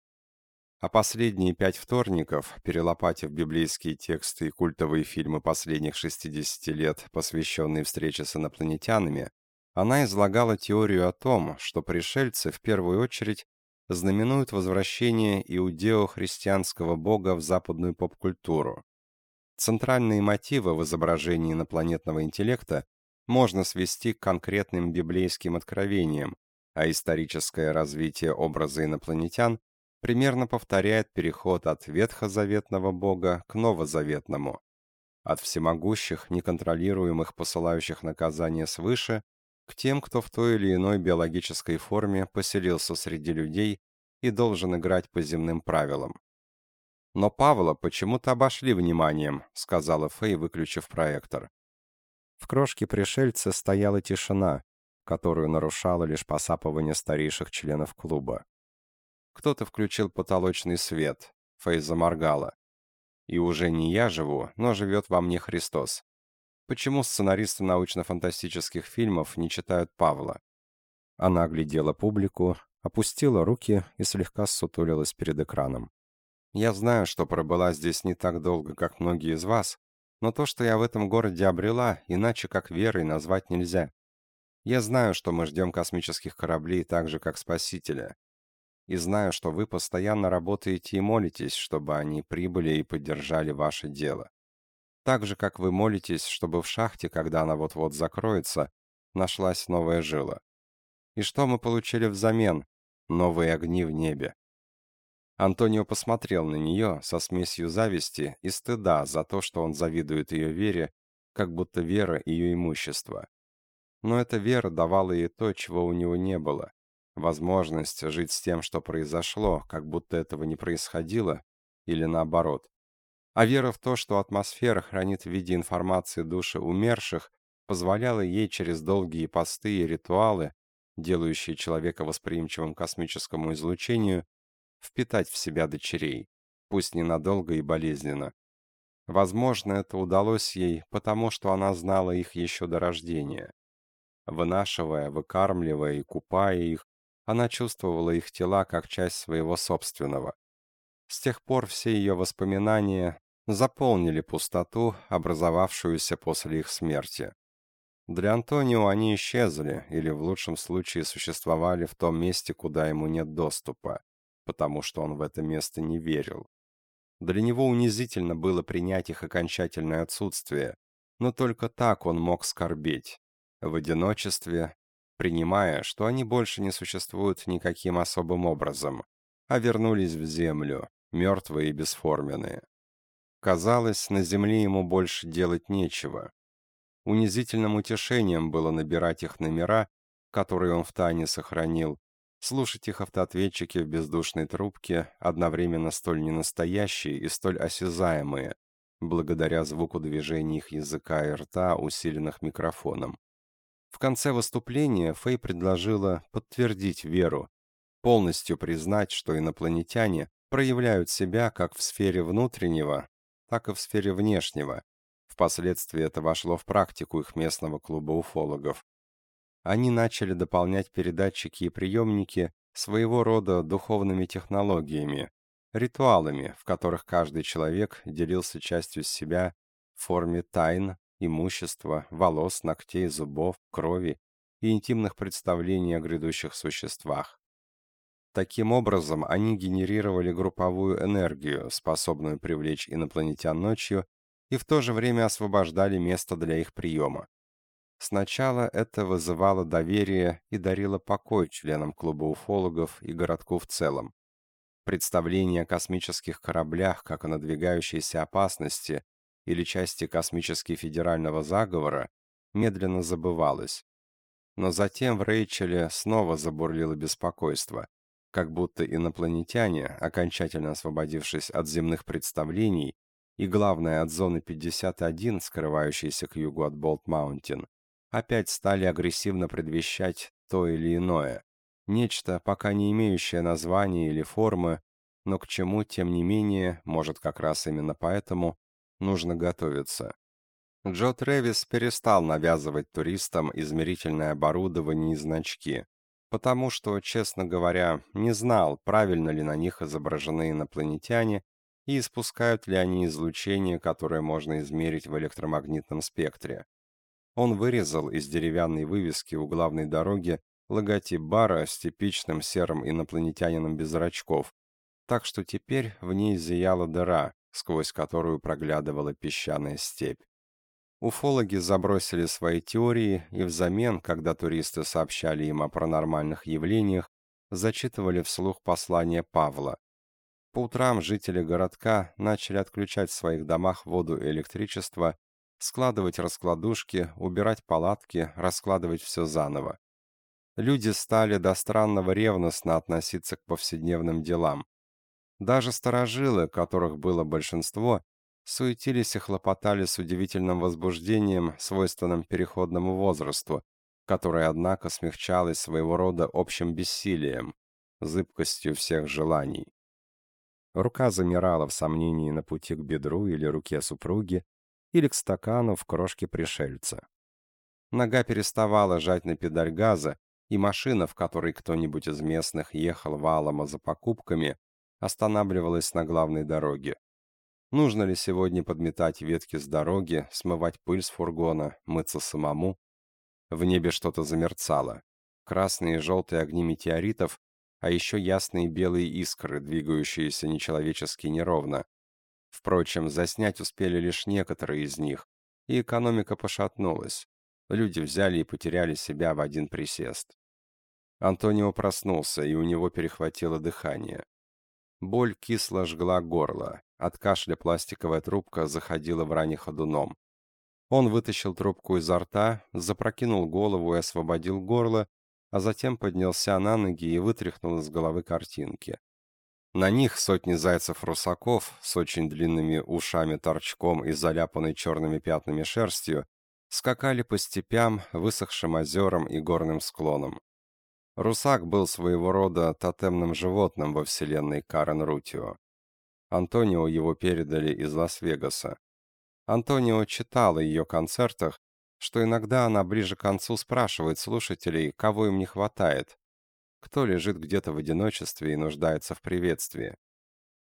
А последние пять вторников, перелопатив библейские тексты и культовые фильмы последних 60 лет, посвященные встрече с инопланетянами, она излагала теорию о том, что пришельцы в первую очередь знаменуют возвращение иудео-христианского бога в западную поп-культуру. Центральные мотивы в изображении инопланетного интеллекта можно свести к конкретным библейским откровениям, а историческое развитие образа инопланетян примерно повторяет переход от ветхозаветного бога к новозаветному, от всемогущих, неконтролируемых, посылающих наказания свыше, к тем, кто в той или иной биологической форме поселился среди людей и должен играть по земным правилам. «Но Павла почему-то обошли вниманием», — сказала Фэй, выключив проектор. В крошке пришельца стояла тишина, которую нарушало лишь посапывание старейших членов клуба. Кто-то включил потолочный свет. Фэй заморгала. И уже не я живу, но живет во мне Христос. Почему сценаристы научно-фантастических фильмов не читают Павла? Она оглядела публику, опустила руки и слегка ссутулилась перед экраном. Я знаю, что пробыла здесь не так долго, как многие из вас, но то, что я в этом городе обрела, иначе как верой назвать нельзя. Я знаю, что мы ждем космических кораблей так же, как Спасителя. И знаю, что вы постоянно работаете и молитесь, чтобы они прибыли и поддержали ваше дело. Так же, как вы молитесь, чтобы в шахте, когда она вот-вот закроется, нашлась новая жила. И что мы получили взамен? Новые огни в небе. Антонио посмотрел на нее со смесью зависти и стыда за то, что он завидует ее вере, как будто вера ее имущество. Но эта вера давала ей то, чего у него не было. Возможность жить с тем, что произошло, как будто этого не происходило, или наоборот. А вера в то, что атмосфера хранит в виде информации души умерших, позволяла ей через долгие посты и ритуалы, делающие человека восприимчивым к космическому излучению, впитать в себя дочерей, пусть ненадолго и болезненно. Возможно, это удалось ей, потому что она знала их еще до рождения. Вынашивая, выкармливая и купая их, она чувствовала их тела как часть своего собственного. С тех пор все ее воспоминания заполнили пустоту, образовавшуюся после их смерти. Для Антонио они исчезли, или в лучшем случае существовали в том месте, куда ему нет доступа потому что он в это место не верил. Для него унизительно было принять их окончательное отсутствие, но только так он мог скорбеть, в одиночестве, принимая, что они больше не существуют никаким особым образом, а вернулись в землю, мертвые и бесформенные. Казалось, на земле ему больше делать нечего. Унизительным утешением было набирать их номера, которые он втайне сохранил, слушать их автоответчики в бездушной трубке, одновременно столь ненастоящие и столь осязаемые, благодаря звуку движений их языка и рта, усиленных микрофоном. В конце выступления Фэй предложила подтвердить веру, полностью признать, что инопланетяне проявляют себя как в сфере внутреннего, так и в сфере внешнего. Впоследствии это вошло в практику их местного клуба уфологов, они начали дополнять передатчики и приемники своего рода духовными технологиями, ритуалами, в которых каждый человек делился частью себя в форме тайн, имущества, волос, ногтей, зубов, крови и интимных представлений о грядущих существах. Таким образом, они генерировали групповую энергию, способную привлечь инопланетян ночью, и в то же время освобождали место для их приема. Сначала это вызывало доверие и дарило покой членам клуба уфологов и городку в целом. Представление о космических кораблях как о надвигающейся опасности или части космически федерального заговора медленно забывалось. Но затем в Рейчеле снова забурлило беспокойство, как будто инопланетяне, окончательно освободившись от земных представлений и, главное, от зоны 51, скрывающейся к югу от Болт-Маунтин, опять стали агрессивно предвещать то или иное. Нечто, пока не имеющее названия или формы, но к чему, тем не менее, может как раз именно поэтому, нужно готовиться. Джо Трэвис перестал навязывать туристам измерительное оборудование и значки, потому что, честно говоря, не знал, правильно ли на них изображены инопланетяне и испускают ли они излучение, которое можно измерить в электромагнитном спектре. Он вырезал из деревянной вывески у главной дороги логотип бара с типичным серым инопланетянином без зрачков, так что теперь в ней зияла дыра, сквозь которую проглядывала песчаная степь. Уфологи забросили свои теории и взамен, когда туристы сообщали им о паранормальных явлениях, зачитывали вслух послание Павла. По утрам жители городка начали отключать в своих домах воду и электричество складывать раскладушки, убирать палатки, раскладывать все заново. Люди стали до странного ревностно относиться к повседневным делам. Даже старожилы, которых было большинство, суетились и хлопотали с удивительным возбуждением, свойственным переходному возрасту, которое, однако, смягчалось своего рода общим бессилием, зыбкостью всех желаний. Рука замирала в сомнении на пути к бедру или руке супруги, или к стакану в крошке пришельца. Нога переставала жать на педаль газа, и машина, в которой кто-нибудь из местных ехал валом за покупками, останавливалась на главной дороге. Нужно ли сегодня подметать ветки с дороги, смывать пыль с фургона, мыться самому? В небе что-то замерцало. Красные и желтые огни метеоритов, а еще ясные белые искры, двигающиеся нечеловечески неровно. Впрочем, заснять успели лишь некоторые из них, и экономика пошатнулась. Люди взяли и потеряли себя в один присест. Антонио проснулся, и у него перехватило дыхание. Боль кисло жгла горло. От кашля пластиковая трубка заходила в ране ходуном. Он вытащил трубку изо рта, запрокинул голову и освободил горло, а затем поднялся на ноги и вытряхнул из головы картинки. На них сотни зайцев-русаков с очень длинными ушами-торчком и заляпанной черными пятнами шерстью скакали по степям, высохшим озерам и горным склонам. Русак был своего рода тотемным животным во вселенной Карен Рутио. Антонио его передали из Лас-Вегаса. Антонио читал о ее концертах, что иногда она ближе к концу спрашивает слушателей, кого им не хватает, кто лежит где-то в одиночестве и нуждается в приветствии.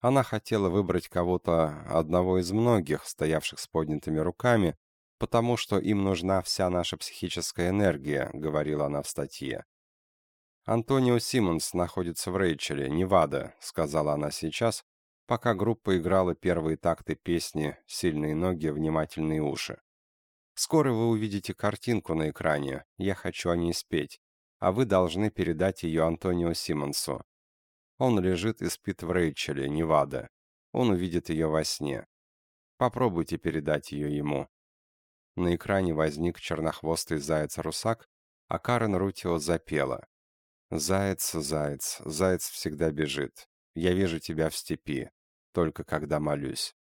Она хотела выбрать кого-то, одного из многих, стоявших с поднятыми руками, потому что им нужна вся наша психическая энергия, говорила она в статье. Антонио Симмонс находится в Рейчеле, Невада, сказала она сейчас, пока группа играла первые такты песни «Сильные ноги, внимательные уши». Скоро вы увидите картинку на экране, я хочу о ней спеть, а вы должны передать ее Антонио Симмонсу. Он лежит и спит в Рейчеле, Невада. Он увидит ее во сне. Попробуйте передать ее ему. На экране возник чернохвостый заяц-русак, а Карен Рутио запела. Заяц, заяц, заяц всегда бежит. Я вижу тебя в степи, только когда молюсь.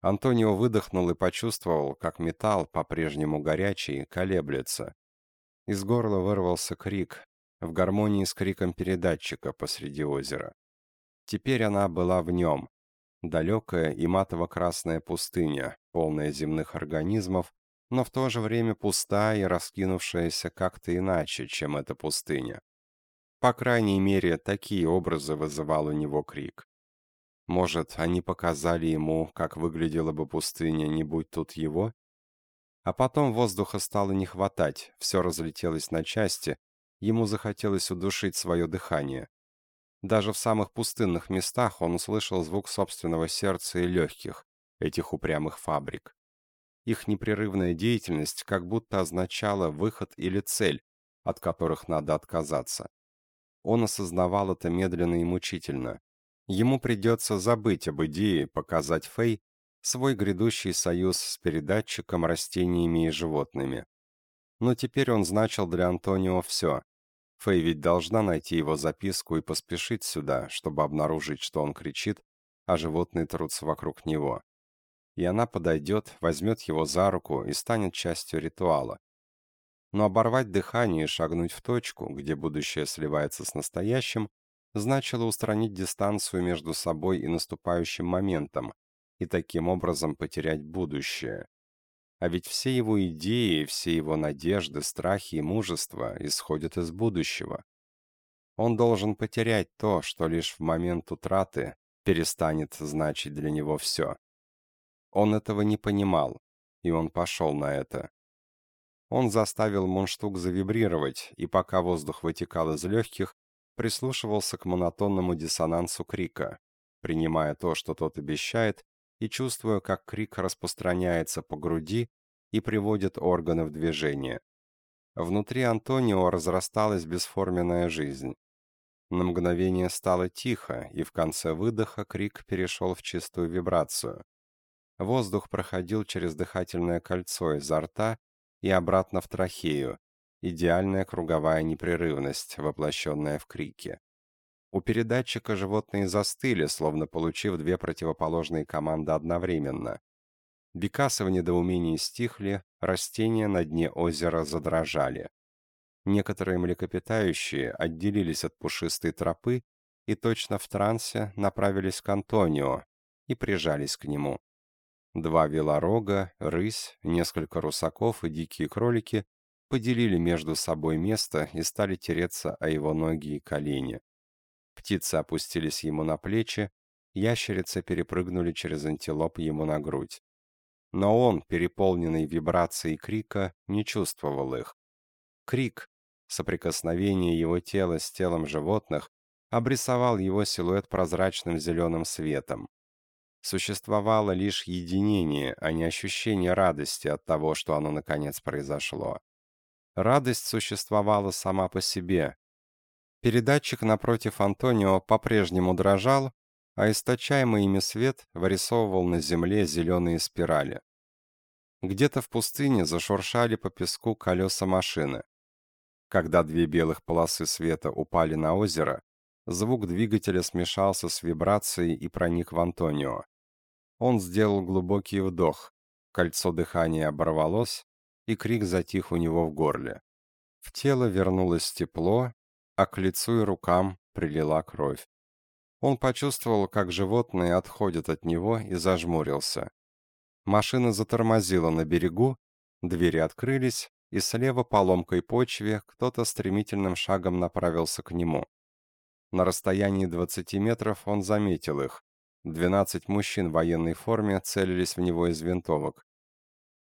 Антонио выдохнул и почувствовал, как металл, по-прежнему горячий, колеблется. Из горла вырвался крик, в гармонии с криком передатчика посреди озера. Теперь она была в нем. Далекая и матово-красная пустыня, полная земных организмов, но в то же время пустая и раскинувшаяся как-то иначе, чем эта пустыня. По крайней мере, такие образы вызывал у него крик. Может, они показали ему, как выглядела бы пустыня, не будь тут его? А потом воздуха стало не хватать, все разлетелось на части, ему захотелось удушить свое дыхание. Даже в самых пустынных местах он услышал звук собственного сердца и легких, этих упрямых фабрик. Их непрерывная деятельность как будто означала выход или цель, от которых надо отказаться. Он осознавал это медленно и мучительно. Ему придется забыть об идее показать Фэй свой грядущий союз с передатчиком, растениями и животными. Но теперь он значил для Антонио все. Фэй ведь должна найти его записку и поспешить сюда, чтобы обнаружить, что он кричит, а животные трутся вокруг него. И она подойдет, возьмет его за руку и станет частью ритуала. Но оборвать дыхание и шагнуть в точку, где будущее сливается с настоящим, значило устранить дистанцию между собой и наступающим моментом, и таким образом потерять будущее. А ведь все его идеи, все его надежды, страхи и мужество исходят из будущего. Он должен потерять то, что лишь в момент утраты перестанет значить для него все. Он этого не понимал, и он пошел на это. Он заставил мундштук завибрировать, и пока воздух вытекал из легких, прислушивался к монотонному диссонансу крика, принимая то, что тот обещает, и чувствуя, как крик распространяется по груди и приводит органы в движение. Внутри Антонио разрасталась бесформенная жизнь. На мгновение стало тихо, и в конце выдоха крик перешел в чистую вибрацию. Воздух проходил через дыхательное кольцо изо рта и обратно в трахею. Идеальная круговая непрерывность, воплощенная в крике. У передатчика животные застыли, словно получив две противоположные команды одновременно. Бекасы в недоумении стихли, растения на дне озера задрожали. Некоторые млекопитающие отделились от пушистой тропы и точно в трансе направились к Антонио и прижались к нему. Два велорога, рысь, несколько русаков и дикие кролики поделили между собой место и стали тереться о его ноги и колени. Птицы опустились ему на плечи, ящерицы перепрыгнули через антилоп ему на грудь. Но он, переполненный вибрацией крика, не чувствовал их. Крик, соприкосновение его тела с телом животных, обрисовал его силуэт прозрачным зеленым светом. Существовало лишь единение, а не ощущение радости от того, что оно наконец произошло. Радость существовала сама по себе, Передатчик напротив Антонио по-прежнему дрожал, а источаемый ими свет вырисовывал на земле зеленые спирали. Где-то в пустыне зашуршали по песку колеса машины. Когда две белых полосы света упали на озеро, звук двигателя смешался с вибрацией и проник в Антонио. Он сделал глубокий вдох, кольцо дыхания оборвалось, и крик затих у него в горле. В тело вернулось тепло, а к лицу и рукам прилила кровь. Он почувствовал, как животные отходят от него и зажмурился. Машина затормозила на берегу, двери открылись, и слева по ломкой почве кто-то стремительным шагом направился к нему. На расстоянии 20 метров он заметил их. Двенадцать мужчин в военной форме целились в него из винтовок.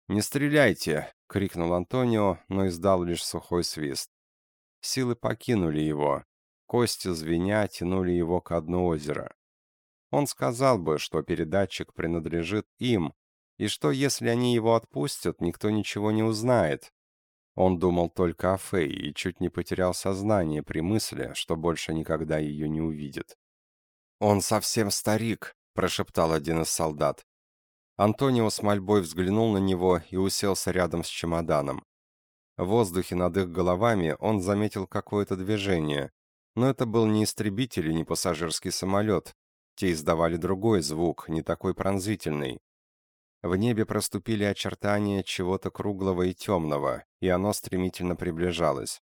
«Не стреляйте!» — крикнул Антонио, но издал лишь сухой свист. Силы покинули его. Кости звеня тянули его к дну озера. Он сказал бы, что передатчик принадлежит им, и что если они его отпустят, никто ничего не узнает. Он думал только о Фэй и чуть не потерял сознание при мысли, что больше никогда ее не увидит. «Он совсем старик», — прошептал один из солдат. Антонио с мольбой взглянул на него и уселся рядом с чемоданом. В воздухе над их головами он заметил какое-то движение, но это был не истребитель и не пассажирский самолет. Те издавали другой звук, не такой пронзительный. В небе проступили очертания чего-то круглого и темного, и оно стремительно приближалось.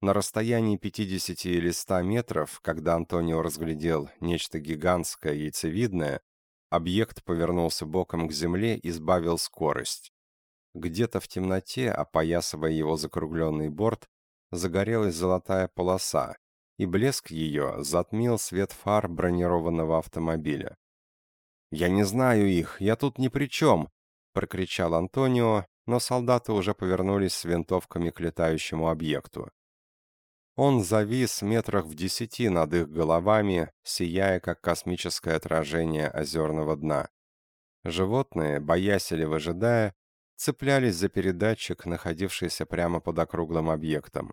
На расстоянии 50 или 100 метров, когда Антонио разглядел нечто гигантское яйцевидное, объект повернулся боком к земле и сбавил скорость. Где-то в темноте, опоясывая его закругленный борт, загорелась золотая полоса, и блеск ее затмил свет фар бронированного автомобиля. «Я не знаю их, я тут ни при чем!» — прокричал Антонио, но солдаты уже повернулись с винтовками к летающему объекту. Он завис метрах в десяти над их головами, сияя, как космическое отражение озерного дна. Животные, боясь или выжидая, цеплялись за передатчик, находившийся прямо под округлым объектом.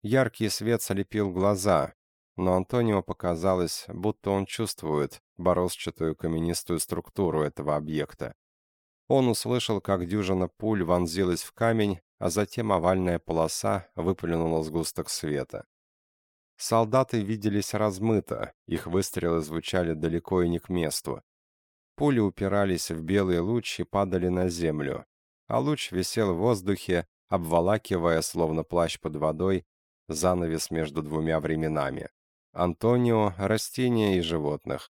Яркий свет слепил глаза, но Антонио показалось, будто он чувствует бороздчатую каменистую структуру этого объекта. Он услышал, как дюжина пуль вонзилась в камень, а затем овальная полоса выплюнула сгусток света. Солдаты виделись размыто, их выстрелы звучали далеко и не к месту. Пули упирались в белый луч и падали на землю, а луч висел в воздухе, обволакивая, словно плащ под водой, занавес между двумя временами. Антонио, растения и животных.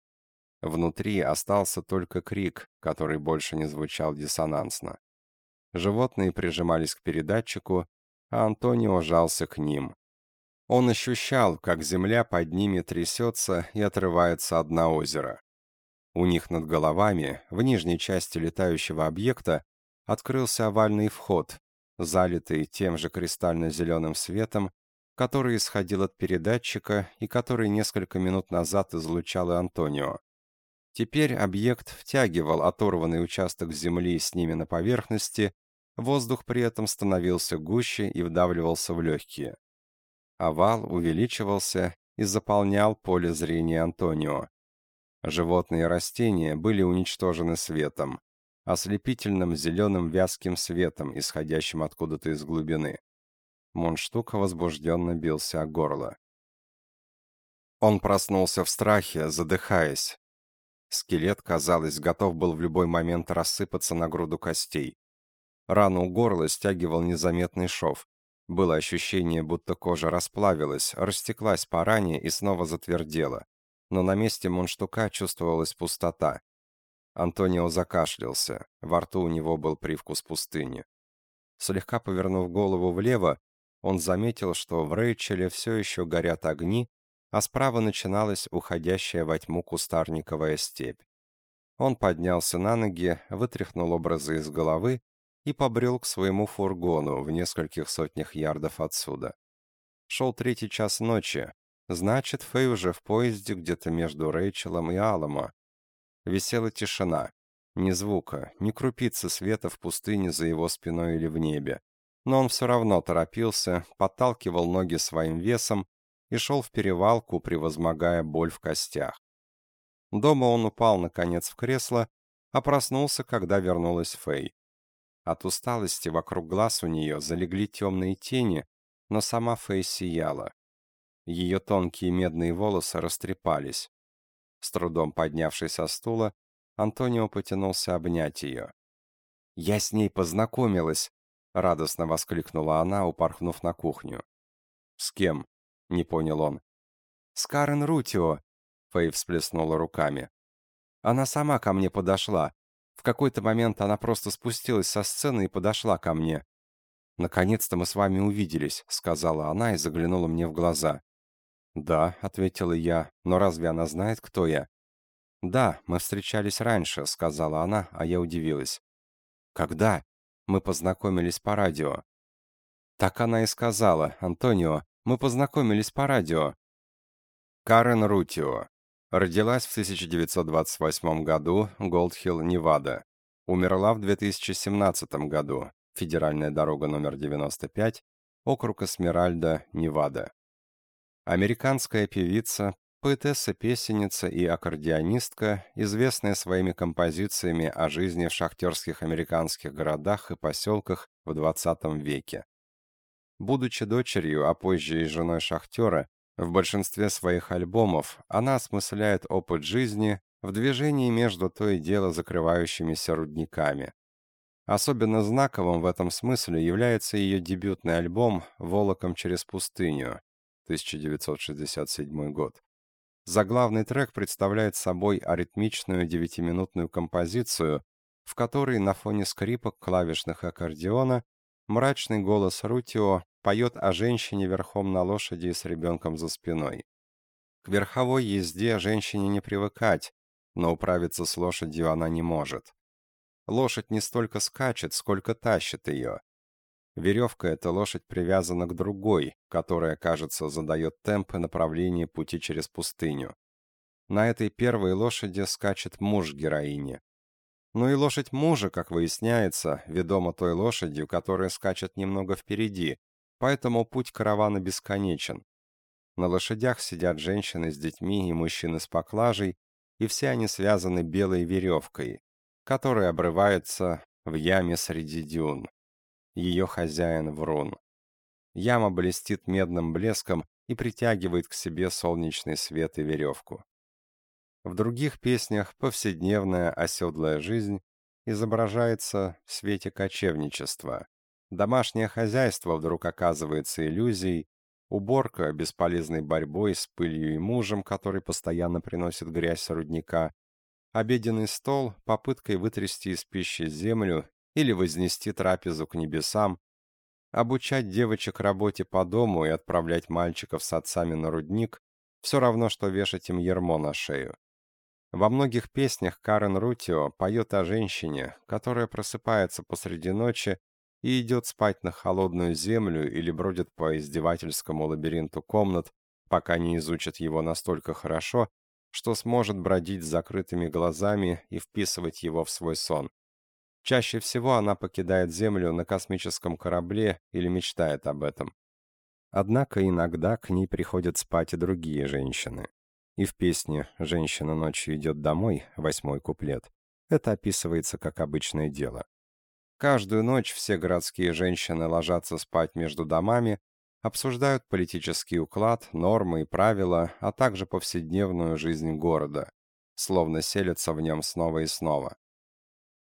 Внутри остался только крик, который больше не звучал диссонансно. Животные прижимались к передатчику, а Антонио жался к ним. Он ощущал, как земля под ними трясется и отрывается от дна озера. У них над головами, в нижней части летающего объекта, открылся овальный вход, залитый тем же кристально-зеленым светом, который исходил от передатчика и который несколько минут назад излучал и Антонио. Теперь объект втягивал оторванный участок земли с ними на поверхности, воздух при этом становился гуще и вдавливался в легкие. Овал увеличивался и заполнял поле зрения Антонио. Животные и растения были уничтожены светом, ослепительным зеленым вязким светом, исходящим откуда-то из глубины. Мундштук возбужденно бился о горло. Он проснулся в страхе, задыхаясь. Скелет, казалось, готов был в любой момент рассыпаться на груду костей. Рану у горла стягивал незаметный шов. Было ощущение, будто кожа расплавилась, растеклась по ране и снова затвердела. Но на месте мундштука чувствовалась пустота. Антонио закашлялся. Во рту у него был привкус пустыни. Слегка повернув голову влево, он заметил, что в Рэйчеле все еще горят огни, а справа начиналась уходящая во тьму кустарниковая степь. Он поднялся на ноги, вытряхнул образы из головы и побрел к своему фургону в нескольких сотнях ярдов отсюда. Шел третий час ночи, значит, Фэй уже в поезде где-то между Рэйчелом и Аламо. Висела тишина, ни звука, ни крупицы света в пустыне за его спиной или в небе. Но он все равно торопился, подталкивал ноги своим весом и шел в перевалку, превозмогая боль в костях. Дома он упал, наконец, в кресло, а проснулся, когда вернулась Фэй. От усталости вокруг глаз у нее залегли темные тени, но сама Фэй сияла. Ее тонкие медные волосы растрепались. С трудом поднявшись со стула, Антонио потянулся обнять ее. «Я с ней познакомилась!» — радостно воскликнула она, упорхнув на кухню. «С кем?» Не понял он. «С Карен Рутио», — Фэй всплеснула руками. «Она сама ко мне подошла. В какой-то момент она просто спустилась со сцены и подошла ко мне. «Наконец-то мы с вами увиделись», — сказала она и заглянула мне в глаза. «Да», — ответила я, — «но разве она знает, кто я?» «Да, мы встречались раньше», — сказала она, а я удивилась. «Когда?» «Мы познакомились по радио». Так она и сказала, Антонио, мы познакомились по радио. Карен Рутио. Родилась в 1928 году, Голдхилл, Невада. Умерла в 2017 году, федеральная дорога номер 95, округ Эсмеральда, Невада. Американская певица, поэтесса-песенница и аккордеонистка, известная своими композициями о жизни в шахтерских американских городах и поселках в 20 веке. Будучи дочерью, а позже и женой шахтера, в большинстве своих альбомов она осмысляет опыт жизни в движении между то и дело закрывающимися рудниками. Особенно знаковым в этом смысле является ее дебютный альбом «Волоком через пустыню» 1967 год. Заглавный трек представляет собой аритмичную девятиминутную композицию, в которой на фоне скрипок клавишных аккордеона мрачный голос Рутио поет о женщине верхом на лошади с ребенком за спиной. К верховой езде женщине не привыкать, но управиться с лошадью она не может. Лошадь не столько скачет, сколько тащит ее. Веревка эта лошадь привязана к другой, которая, кажется, задает темп и направление пути через пустыню. На этой первой лошади скачет муж героини. Но и лошадь мужа, как выясняется, ведома той лошадью, которая скачет немного впереди, поэтому путь каравана бесконечен. На лошадях сидят женщины с детьми и мужчины с поклажей, и все они связаны белой веревкой, которая обрывается в яме среди дюн. Ее хозяин Врун. Яма блестит медным блеском и притягивает к себе солнечный свет и веревку. В других песнях повседневная оседлая жизнь изображается в свете кочевничества, Домашнее хозяйство вдруг оказывается иллюзией, уборка бесполезной борьбой с пылью и мужем, который постоянно приносит грязь с рудника, обеденный стол попыткой вытрясти из пищи землю или вознести трапезу к небесам, обучать девочек работе по дому и отправлять мальчиков с отцами на рудник все равно, что вешать им ермо на шею. Во многих песнях Карен Рутио поет о женщине, которая просыпается посреди ночи и идет спать на холодную землю или бродит по издевательскому лабиринту комнат, пока не изучит его настолько хорошо, что сможет бродить с закрытыми глазами и вписывать его в свой сон. Чаще всего она покидает Землю на космическом корабле или мечтает об этом. Однако иногда к ней приходят спать и другие женщины. И в песне «Женщина ночью идет домой» восьмой куплет это описывается как обычное дело. Каждую ночь все городские женщины ложатся спать между домами, Обсуждают политический уклад, нормы и правила, а также повседневную жизнь города, словно селятся в нем снова и снова.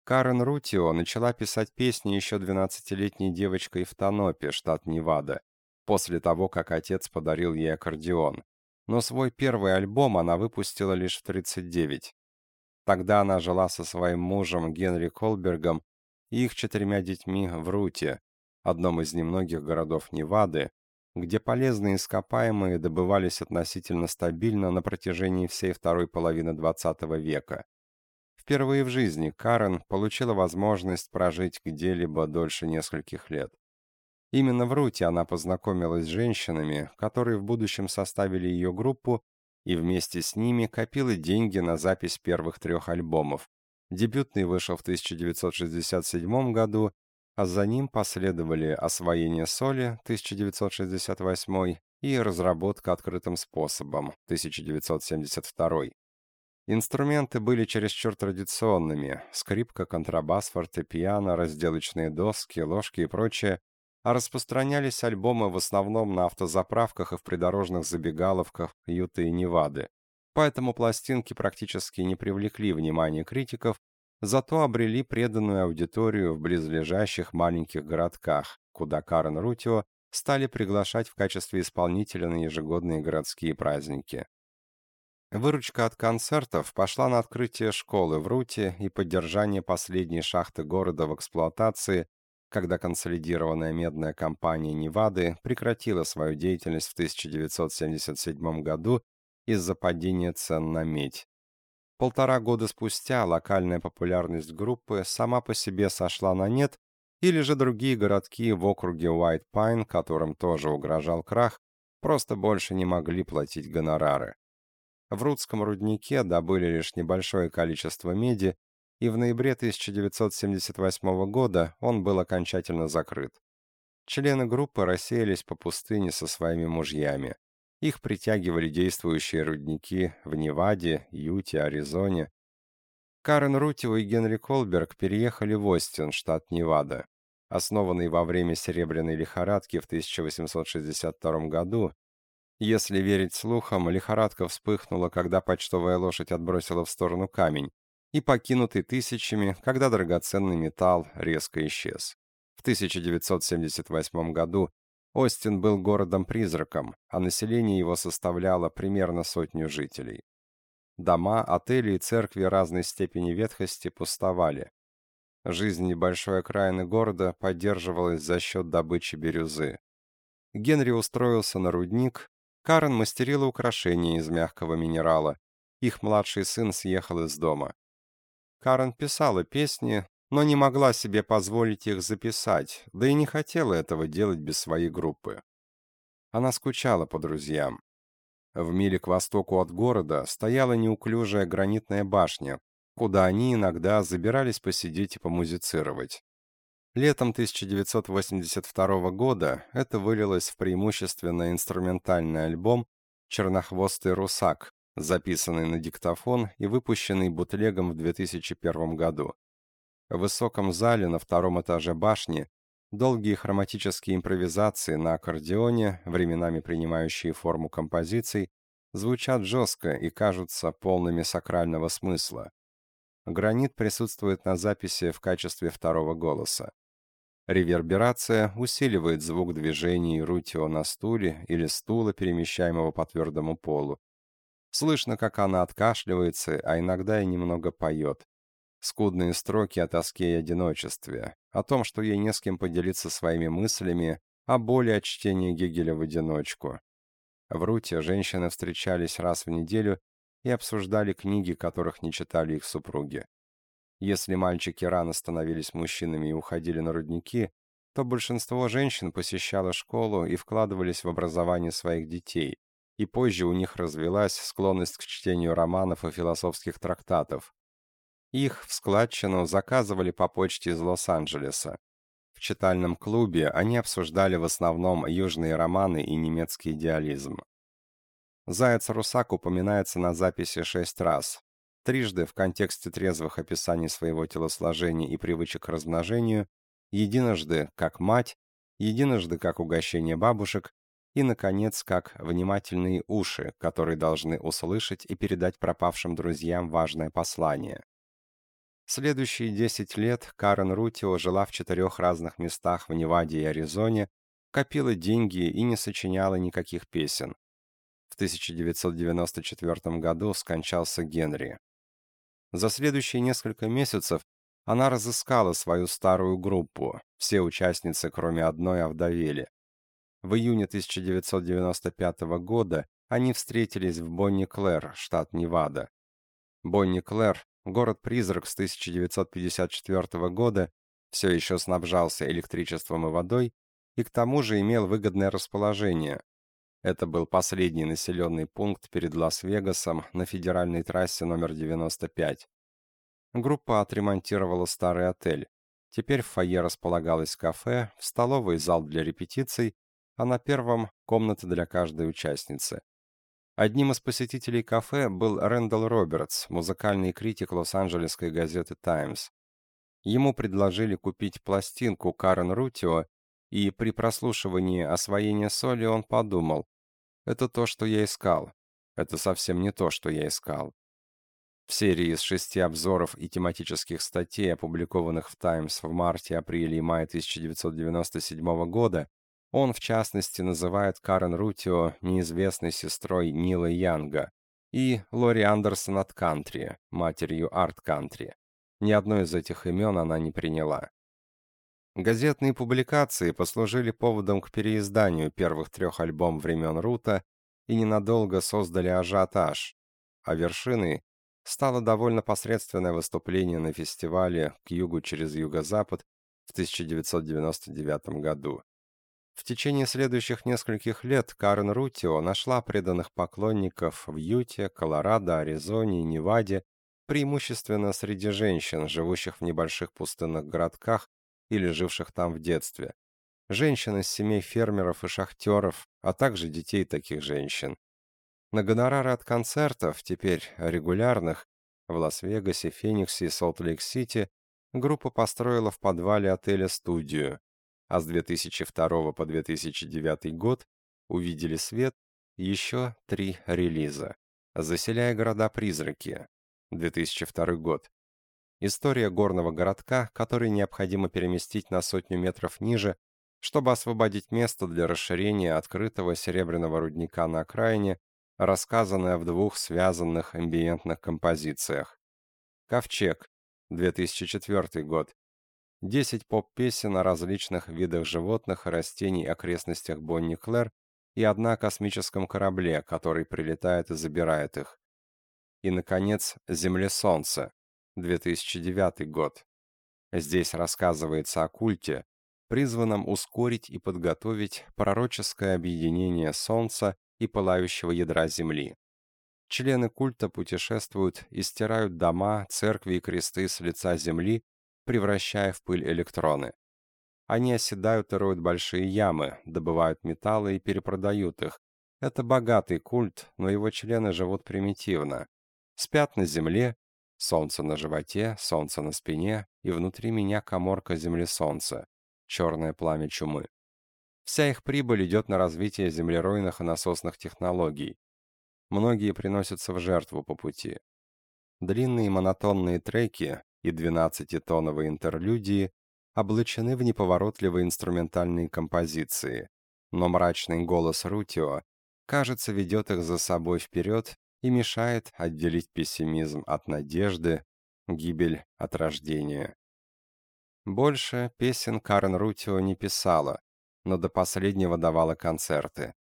Карен Рутио начала писать песни еще 12-летней девочкой в Танопе, штат Невада, после того, как отец подарил ей аккордеон. Но свой первый альбом она выпустила лишь в 39. Тогда она жила со своим мужем Генри Колбергом и их четырьмя детьми в Руте, одном из немногих городов Невады, где полезные ископаемые добывались относительно стабильно на протяжении всей второй половины XX века. Впервые в жизни Карен получила возможность прожить где-либо дольше нескольких лет. Именно в Руте она познакомилась с женщинами, которые в будущем составили ее группу, и вместе с ними копила деньги на запись первых трех альбомов. Дебютный вышел в 1967 году, а за ним последовали «Освоение соли» 1968 и «Разработка открытым способом» 1972. Инструменты были чересчур традиционными – скрипка, контрабас, фортепиано, разделочные доски, ложки и прочее, а распространялись альбомы в основном на автозаправках и в придорожных забегаловках Юты и Невады. Поэтому пластинки практически не привлекли внимания критиков, зато обрели преданную аудиторию в близлежащих маленьких городках, куда Карен Рутио стали приглашать в качестве исполнителя на ежегодные городские праздники. Выручка от концертов пошла на открытие школы в Руте и поддержание последней шахты города в эксплуатации, когда консолидированная медная компания Невады прекратила свою деятельность в 1977 году из-за падения цен на медь. Полтора года спустя локальная популярность группы сама по себе сошла на нет, или же другие городки в округе Уайт Пайн, которым тоже угрожал крах, просто больше не могли платить гонорары. В Рудском руднике добыли лишь небольшое количество меди, и в ноябре 1978 года он был окончательно закрыт. Члены группы рассеялись по пустыне со своими мужьями. Их притягивали действующие рудники в Неваде, Юте, Аризоне. Карен Рутио и Генри Колберг переехали в Остин, штат Невада. Основанный во время Серебряной лихорадки в 1862 году, если верить слухам, лихорадка вспыхнула, когда почтовая лошадь отбросила в сторону камень, и покинутый тысячами, когда драгоценный металл резко исчез. В 1978 году Остин был городом-призраком, а население его составляло примерно сотню жителей. Дома, отели и церкви разной степени ветхости пустовали. Жизнь небольшой окраины города поддерживалась за счет добычи бирюзы. Генри устроился на рудник, Карен мастерила украшения из мягкого минерала. Их младший сын съехал из дома. Карен писала песни, но не могла себе позволить их записать, да и не хотела этого делать без своей группы. Она скучала по друзьям. В миле к востоку от города стояла неуклюжая гранитная башня, куда они иногда забирались посидеть и помузицировать. Летом 1982 года это вылилось в преимущественно инструментальный альбом «Чернохвостый русак», записанный на диктофон и выпущенный бутлегом в 2001 году. В высоком зале на втором этаже башни долгие хроматические импровизации на аккордеоне, временами принимающие форму композиций, звучат жестко и кажутся полными сакрального смысла. Гранит присутствует на записи в качестве второго голоса. Реверберация усиливает звук движений рутио на стуле или стула, перемещаемого по твердому полу. Слышно, как она откашливается, а иногда и немного поет. Скудные строки о тоске и одиночестве, о том, что ей не с кем поделиться своими мыслями, о боли от чтения Гегеля в одиночку. В Руте женщины встречались раз в неделю и обсуждали книги, которых не читали их супруги. Если мальчики рано становились мужчинами и уходили на рудники, то большинство женщин посещало школу и вкладывались в образование своих детей, и позже у них развилась склонность к чтению романов и философских трактатов. Их в складчину заказывали по почте из Лос-Анджелеса. В читальном клубе они обсуждали в основном южные романы и немецкий идеализм. Заяц-русак упоминается на записи шесть раз, трижды в контексте трезвых описаний своего телосложения и привычек к размножению, единожды как мать, единожды как угощение бабушек и, наконец, как внимательные уши, которые должны услышать и передать пропавшим друзьям важное послание. Следующие 10 лет Карен Рутио жила в четырех разных местах в Неваде и Аризоне, копила деньги и не сочиняла никаких песен. В 1994 году скончался Генри. За следующие несколько месяцев она разыскала свою старую группу, все участницы, кроме одной, овдовели. В июне 1995 года они встретились в Бонни-Клэр, штат Невада. Бонни-Клэр, город-призрак с 1954 года, все еще снабжался электричеством и водой и к тому же имел выгодное расположение. Это был последний населенный пункт перед Лас-Вегасом на федеральной трассе номер 95. Группа отремонтировала старый отель. Теперь в фойе располагалось кафе, в столовой зал для репетиций, а на первом — комната для каждой участницы. Одним из посетителей кафе был Рэндалл Робертс, музыкальный критик лос-анджелесской газеты «Таймс». Ему предложили купить пластинку Карен Рутио, и при прослушивании освоения соли он подумал, «Это то, что я искал. Это совсем не то, что я искал». В серии из шести обзоров и тематических статей, опубликованных в «Таймс» в марте, апреле и мае 1997 года, он, в частности, называет Карен Рутио неизвестной сестрой Нила Янга и Лори Андерсон от кантри, матерью арт-кантри. Ни одно из этих имен она не приняла. Газетные публикации послужили поводом к переизданию первых трех альбомов времен Рута и ненадолго создали ажиотаж, а вершиной стало довольно посредственное выступление на фестивале «К югу через юго-запад» в 1999 году. В течение следующих нескольких лет Карен Рутио нашла преданных поклонников в Юте, Колорадо, Аризоне и Неваде, преимущественно среди женщин, живущих в небольших пустынных городках или живших там в детстве. Женщин из семей фермеров и шахтеров, а также детей таких женщин. На гонорары от концертов, теперь регулярных, в Лас-Вегасе, Фениксе и Солт-Лейк-Сити, группа построила в подвале отеля студию, а с 2002 по 2009 год увидели свет еще три релиза. «Заселяя города-призраки» 2002 год. История горного городка, который необходимо переместить на сотню метров ниже, чтобы освободить место для расширения открытого серебряного рудника на окраине, рассказанная в двух связанных амбиентных композициях. «Ковчег», 2004 год. Десять поп-песен о различных видах животных и растений окрестностях Бонни-Клэр и одна о космическом корабле, который прилетает и забирает их. И, наконец, «Земле-Солнце», 2009 год. Здесь рассказывается о культе, призванном ускорить и подготовить пророческое объединение Солнца и пылающего ядра Земли. Члены культа путешествуют и стирают дома, церкви и кресты с лица Земли превращая в пыль электроны. Они оседают и роют большие ямы, добывают металлы и перепродают их. Это богатый культ, но его члены живут примитивно. Спят на земле, солнце на животе, солнце на спине, и внутри меня коморка земли солнца, черное пламя чумы. Вся их прибыль идет на развитие землеройных и насосных технологий. Многие приносятся в жертву по пути. Длинные монотонные треки, и 12-тоновые интерлюдии облачены в неповоротливые инструментальные композиции, но мрачный голос Рутио, кажется, ведет их за собой вперед и мешает отделить пессимизм от надежды, гибель от рождения. Больше песен Карен Рутио не писала, но до последнего давала концерты.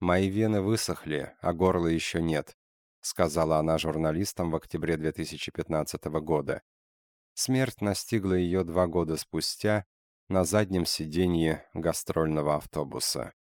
«Мои вены высохли, а горла еще нет», сказала она журналистам в октябре 2015 года. Смерть настигла ее два года спустя на заднем сиденье гастрольного автобуса.